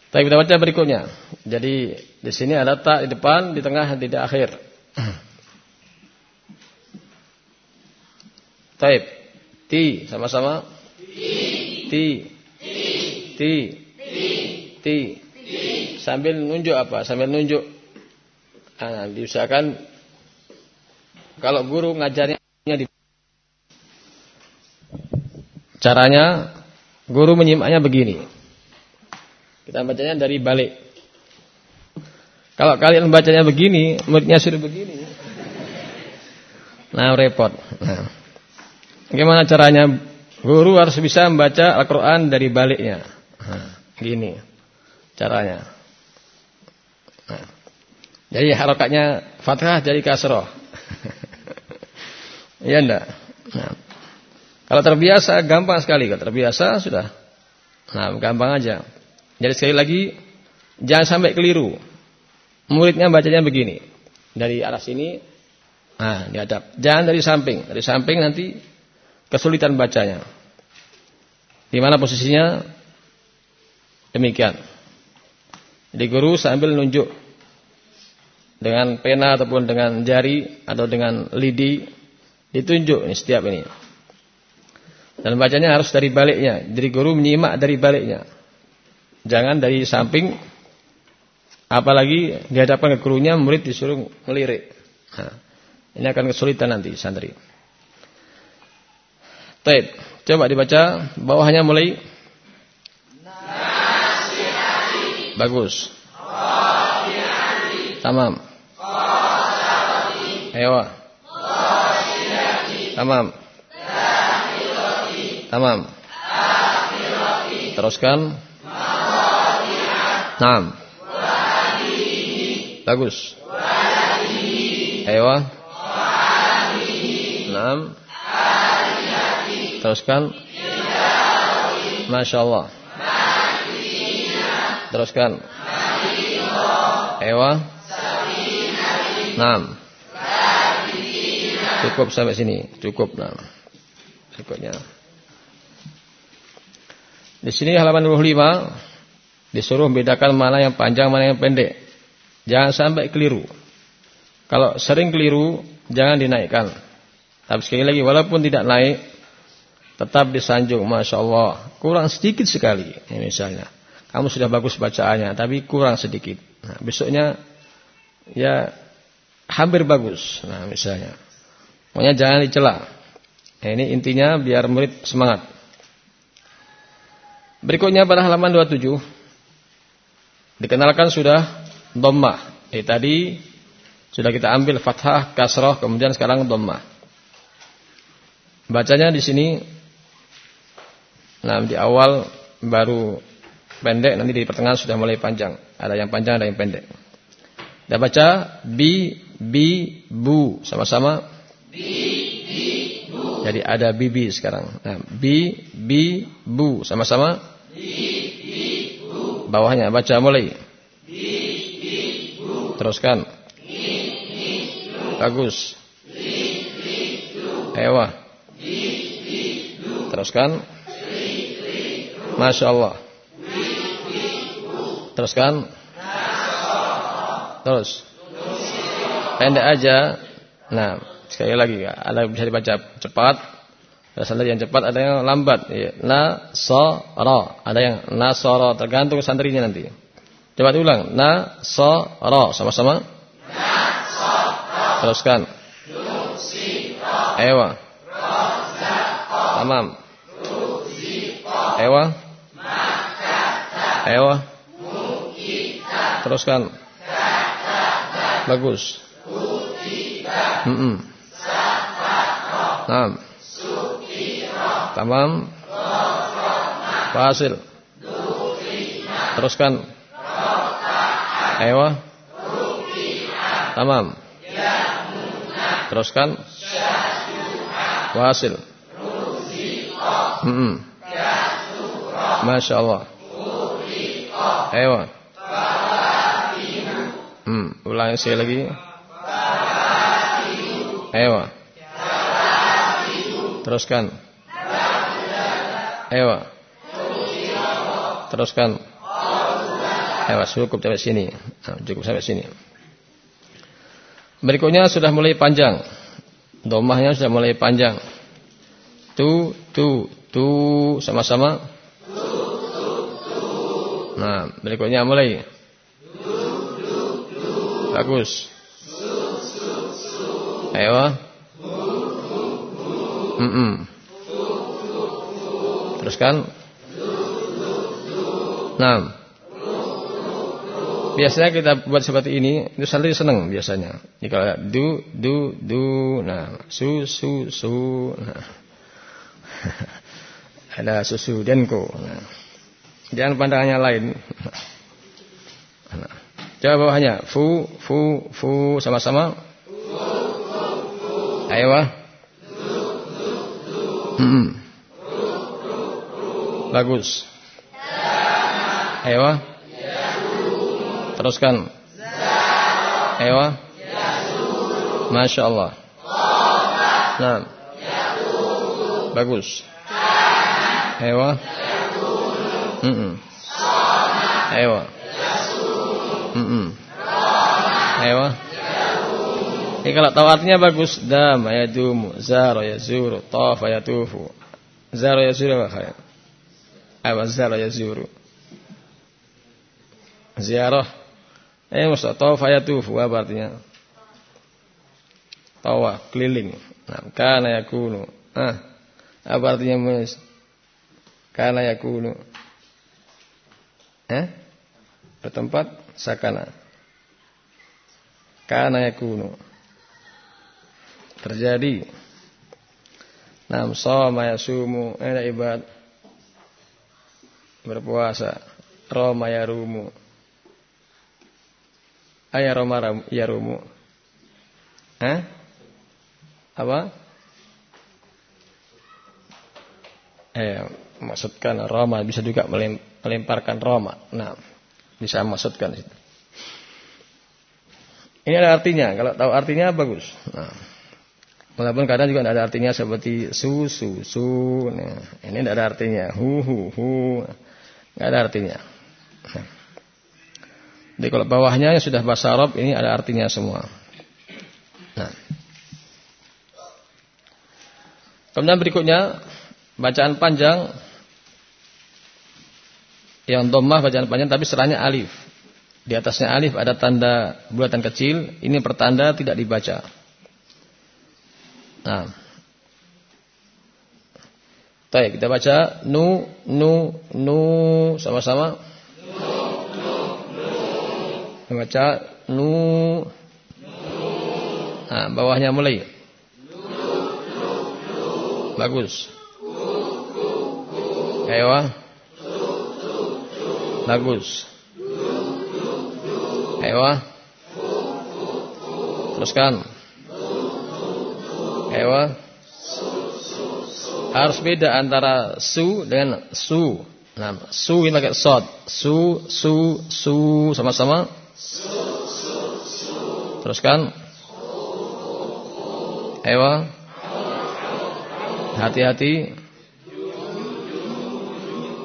Tapi kita baca berikutnya. Jadi di sini ada tak di depan, di tengah, di akhir. Taib. Ti sama-sama. Ti. Ti. Ti. Sambil nunjuk apa? Sambil nunjuk. Nah, diusahakan kalau guru ngajarnya di Caranya guru menyimaknya begini. Kita bacanya dari balik. Kalau kalian bacanya begini, muridnya suruh begini. Nah, repot. Nah. Bagaimana caranya? Guru harus bisa membaca Al-Quran dari baliknya. Nah, gini caranya. Nah. Jadi harokatnya fathah jadi kasroh. Iya enggak? Nah. Kalau terbiasa gampang sekali. Kalau terbiasa sudah. Nah, gampang aja. Jadi sekali lagi jangan sampai keliru. Muridnya bacanya begini. Dari arah sini Nah, dihadap. Jangan dari samping. Dari samping nanti kesulitan bacanya. Di mana posisinya? Demikian. Jadi guru sambil nunjuk dengan pena ataupun dengan jari atau dengan lidi ditunjuk ini setiap ini. Dan bacanya harus dari baliknya. Jadi guru menyimak dari baliknya. Jangan dari samping apalagi dihadapkan ke gurunya murid disuruh melirik. Nah, ini akan kesulitan nanti santri. Taib. Coba dibaca bawahnya mulai. Bagus. Tamam. Ayo. Tamam. Tamam. Teruskan. Naam. Bagus. Ayo. Naam. Teruskan. Masya Allah. Teruskan. Ewa. Naam. Cukup sampai sini. Cukup. Nah. Berikutnya. Di sini halaman 25 disuruh membedakan mana yang panjang mana yang pendek. Jangan sampai keliru. Kalau sering keliru, jangan dinaikkan. Tapi sekali lagi, walaupun tidak naik, tetap disanjung. Masya Allah, kurang sedikit sekali. Ini misalnya, kamu sudah bagus bacaannya, tapi kurang sedikit. Nah, besoknya, ya hampir bagus. Nah, misalnya, pokoknya jangan dicela. Nah, ini intinya biar murid semangat. Berikutnya pada halaman 27 dikenalkan sudah dhammah. Eh tadi sudah kita ambil fathah, kasroh, kemudian sekarang dhammah. Bacanya di sini nah di awal baru pendek nanti di pertengahan sudah mulai panjang. Ada yang panjang, ada yang pendek. Kita baca bi bi bu sama-sama. Bi bi bu. Jadi ada bibi sekarang. Nah, bi bi bu sama-sama. Bi bi bu. Bawahnya baca mulai. Bi bi bu. Teruskan. Bi bi bu. Bagus. Bi bi bu. Ewa. Teruskan. Masya Allah. Teruskan. Terus. Pendek aja. Nah, sekali lagi ada bisa dibaca cepat. Ada santri yang cepat, ada yang lambat. Ya. Na so ro. Ada yang na so ro. Tergantung santrinya nanti. Coba diulang. Na so ro. Sama-sama. Na so ro. Teruskan. Ewa. Tamam. Ewa. Ewa. Teruskan. Bagus. Mm -mm. Naam. Tamam. Fasil. Teruskan. Ewa. Tamam. Teruskan. Wasil. Mm -mm. Masya Allah. Ayo. Hmm, ulangi sekali lagi. Ayo. Teruskan. Ayo. Teruskan. Ayo, cukup sampai sini. Cukup sampai sini. Berikutnya sudah mulai panjang. Domahnya sudah mulai panjang. Tu, tu, tu, sama-sama. Nah, berikutnya mulai. Bagus. Ayo. Mm -mm. Teruskan. Nah. Biasanya kita buat seperti ini, itu santri senang biasanya. Kalau du, du, du, nah, su, su, su, nah. Ada susu denko. Nah. Jangan pandangannya lain. Coba bawahnya. Fu, fu, fu, sama-sama. Ayo. Hmm. Bagus. Ayo. Teruskan. Ayo. Masya Allah. Nah. Bagus. Ayo. Mm -mm. Ayo. Mm -mm. Ayo. Ini kalau tahu artinya bagus. Dam yadumu, zaro yazuru, tafa yatufu. Zaro yazuru apa khair? Apa zaro yazuru? Ziarah. Eh maksud tafa yatufu apa artinya? Tawa keliling. Nah, kana yakunu. Ah, apa artinya mas? Kana yakunu. Eh? Bertempat sakana. Kana yakunu terjadi. Nam soma yasumu ada ibad berpuasa. Roma yarumu. Ayah Roma yarumu. Eh? Apa? Eh, maksudkan Roma bisa juga melemparkan Roma. Nah, bisa maksudkan itu. Ini ada artinya. Kalau tahu artinya bagus. Nah. Walaupun kadang juga tidak ada artinya seperti su, su, su. Nah, ini tidak ada artinya. Hu, hu, hu. Tidak ada artinya. Nah. Jadi kalau bawahnya yang sudah bahasa Arab ini ada artinya semua. Nah. Kemudian berikutnya bacaan panjang yang domah bacaan panjang tapi serahnya alif. Di atasnya alif ada tanda bulatan kecil, ini pertanda tidak dibaca. Nah. Baik, kita baca nu nu nu sama-sama. Kita baca nu. Nah, bawahnya mulai. Bagus. Ayo. Bagus. Ayo. Teruskan. Ewa. Harus beda antara su dengan su. Nah, su ini pakai sod. Su, su, su sama-sama. Teruskan. Ewa. Hati-hati.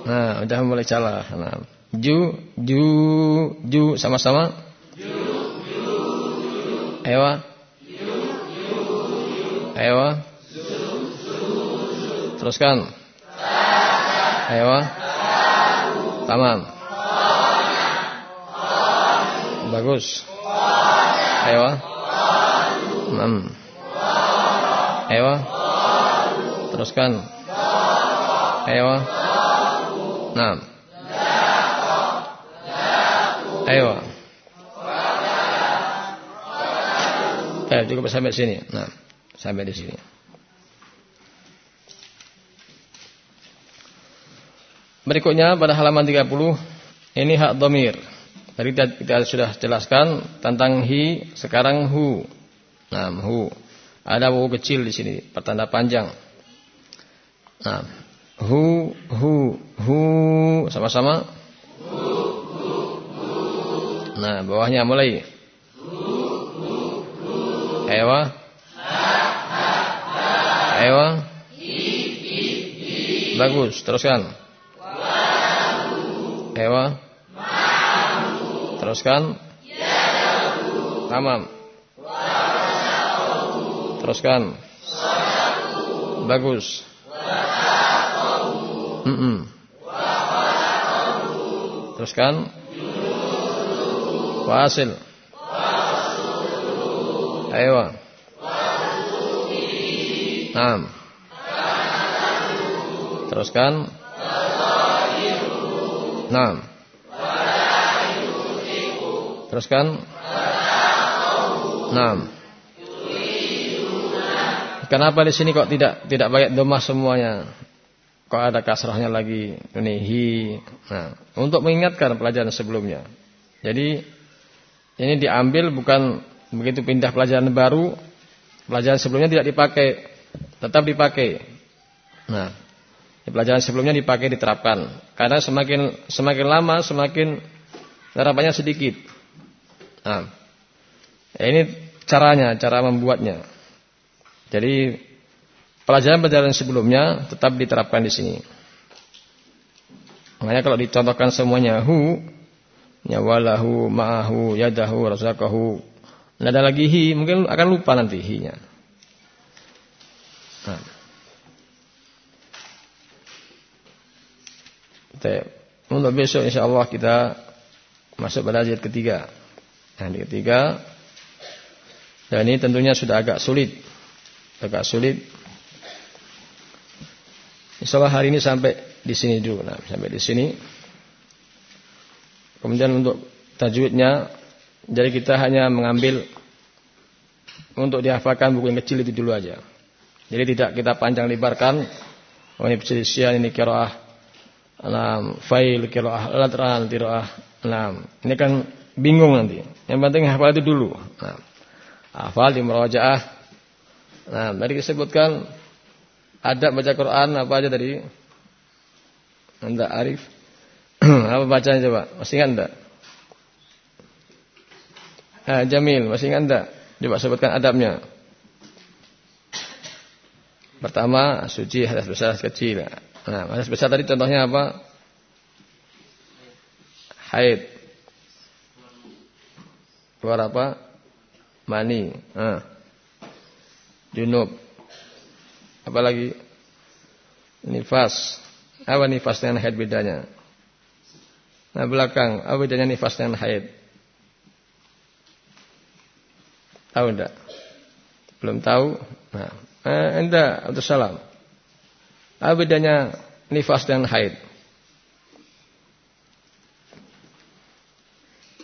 Nah, udah mulai salah. Nah, ju, ju, ju sama-sama. Ewa. Ayo. Teruskan. Ayo. Tamam. Bagus. Ayo. Hmm. Ayo. Teruskan. Ayo. Nah. Ayo. Eh, cukup sampai sini. Nah. Sampai di sini. Berikutnya pada halaman 30 ini hak domir. Tadi kita sudah jelaskan tentang hi, sekarang hu. Nah, hu. Ada wu kecil di sini, pertanda panjang. Nah, hu, hu, hu, sama-sama. Nah, bawahnya mulai. Ewa. Ewa. Bagus, teruskan. Ewa. Teruskan. Tamam. Teruskan. Bagus. Mm -mm. Teruskan. Wasil. Ayo. Nah. Teruskan. Nah. Teruskan. Nah. Kenapa di sini kok tidak tidak banyak domah semuanya? Kok ada kasrahnya lagi? Ini hi. Nah, untuk mengingatkan pelajaran sebelumnya. Jadi ini diambil bukan begitu pindah pelajaran baru, pelajaran sebelumnya tidak dipakai, tetap dipakai. Nah, pelajaran sebelumnya dipakai diterapkan. Karena semakin semakin lama semakin terapannya sedikit. Nah, ini caranya, cara membuatnya. Jadi pelajaran-pelajaran sebelumnya tetap diterapkan di sini. Makanya kalau dicontohkan semuanya hu, nyawalahu, ma'ahu, yadahu, razaqahu. Tidak ada lagi hi, mungkin akan lupa nanti hi-nya. Nah. Untuk besok insya Allah kita masuk pada ayat ketiga. Nah, Ayat ketiga. Dan ini tentunya sudah agak sulit agak sulit. Insyaallah hari ini sampai di sini dulu. Nah, sampai di sini. Kemudian untuk tajwidnya, jadi kita hanya mengambil untuk dihafalkan buku yang kecil itu dulu aja. Jadi tidak kita panjang lebarkan. Oh ini perselisihan, ini kiroah. Enam, fail, kiroah, latran, kiroah. Enam. Ini kan bingung nanti. Yang penting hafal itu dulu. Nah, hafal di merajaah Nah, tadi disebutkan ada baca Quran apa aja tadi? Anda Arif. apa bacanya coba? Masih ingat enggak? Ah, Jamil, masih ingat enggak? Coba sebutkan adabnya. Pertama, suci hadas besar hadas kecil. Nah, hadas besar tadi contohnya apa? Haid. Keluar apa? Mani. Nah junub. Apalagi nifas. Apa nifas dengan haid bedanya? Nah belakang, apa bedanya nifas dengan haid? Tahu enggak? Belum tahu? Nah, eh, enggak, untuk salam. Apa bedanya nifas dengan haid?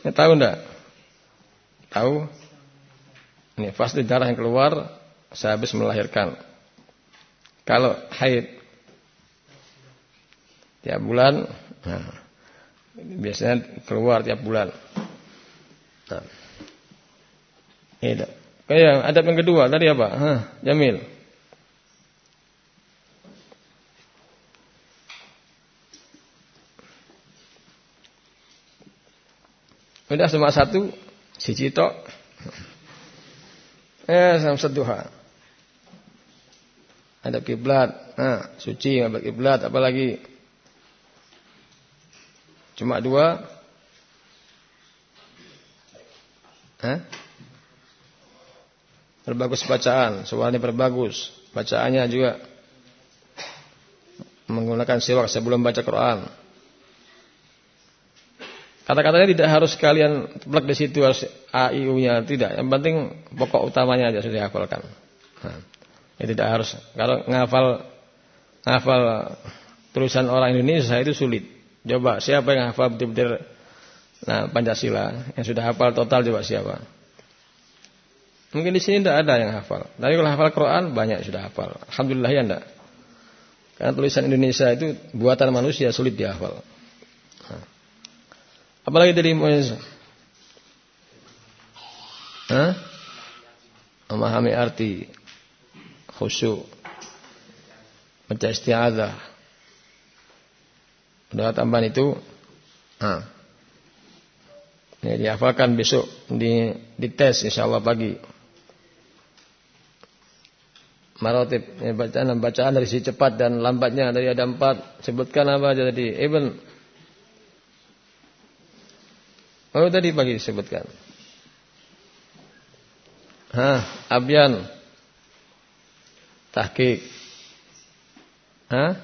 Ya, tahu enggak? Tahu? Nifas itu darah yang keluar sehabis melahirkan. Kalau haid tiap bulan, nah, biasanya keluar tiap bulan. Nah. Iya. Kayak adab yang kedua tadi apa? Hah, Jamil. Udah cuma satu, si Cito. Eh, sama seduha. Ada kiblat, nah, suci ngadap kiblat, apalagi cuma dua. Hah? Berbagus bacaan, suaranya berbagus, bacaannya juga menggunakan siwak sebelum baca Quran. Kata-katanya tidak harus kalian plek di situ harus a i u-nya tidak. Yang penting pokok utamanya aja sudah dihafalkan. Nah, ya tidak harus. Kalau ngafal ngafal tulisan orang Indonesia itu sulit. Coba siapa yang hafal betul-betul nah Pancasila yang sudah hafal total coba siapa? Mungkin di sini tidak ada yang hafal. Tapi kalau hafal Quran banyak sudah hafal. Alhamdulillah ya enggak. Karena tulisan Indonesia itu buatan manusia sulit dihafal. Apalagi dari Mu'izz? Hah? Memahami arti khusyuk. Baca isti'adzah. Udah tambahan itu. Nah. Ini dihafalkan besok di di tes insyaallah pagi. Marotib ya, bacaan bacaan dari si cepat dan lambatnya dari ada empat sebutkan apa aja tadi Ibn Oh tadi pagi disebutkan. Hah, abyan. Tahqiq. Hah?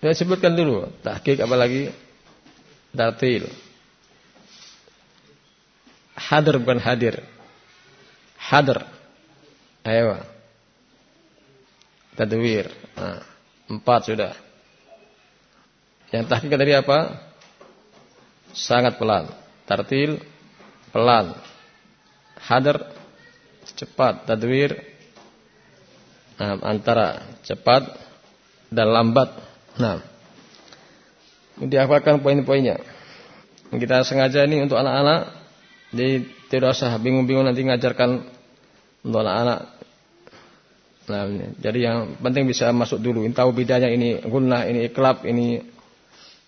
Ya sebutkan dulu. Tahqiq apalagi? Datil. Hadir bukan hadir. Hadir. Ayo. Tadwir. Nah, empat sudah. Yang tahqiq tadi apa? sangat pelan. Tartil pelan. Hadar cepat. Tadwir nah, antara cepat dan lambat. Nah, diapakan poin-poinnya. Kita sengaja ini untuk anak-anak. Jadi tidak usah bingung-bingung nanti ngajarkan untuk anak-anak. Nah, jadi yang penting bisa masuk dulu. Ini tahu bedanya ini guna, ini iklab, ini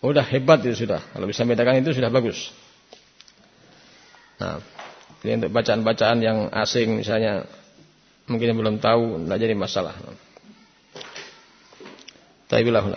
udah hebat itu sudah. Kalau bisa bedakan itu sudah bagus. Nah, ini untuk bacaan-bacaan yang asing misalnya mungkin belum tahu, tidak jadi masalah. Tapi Tayyibillahul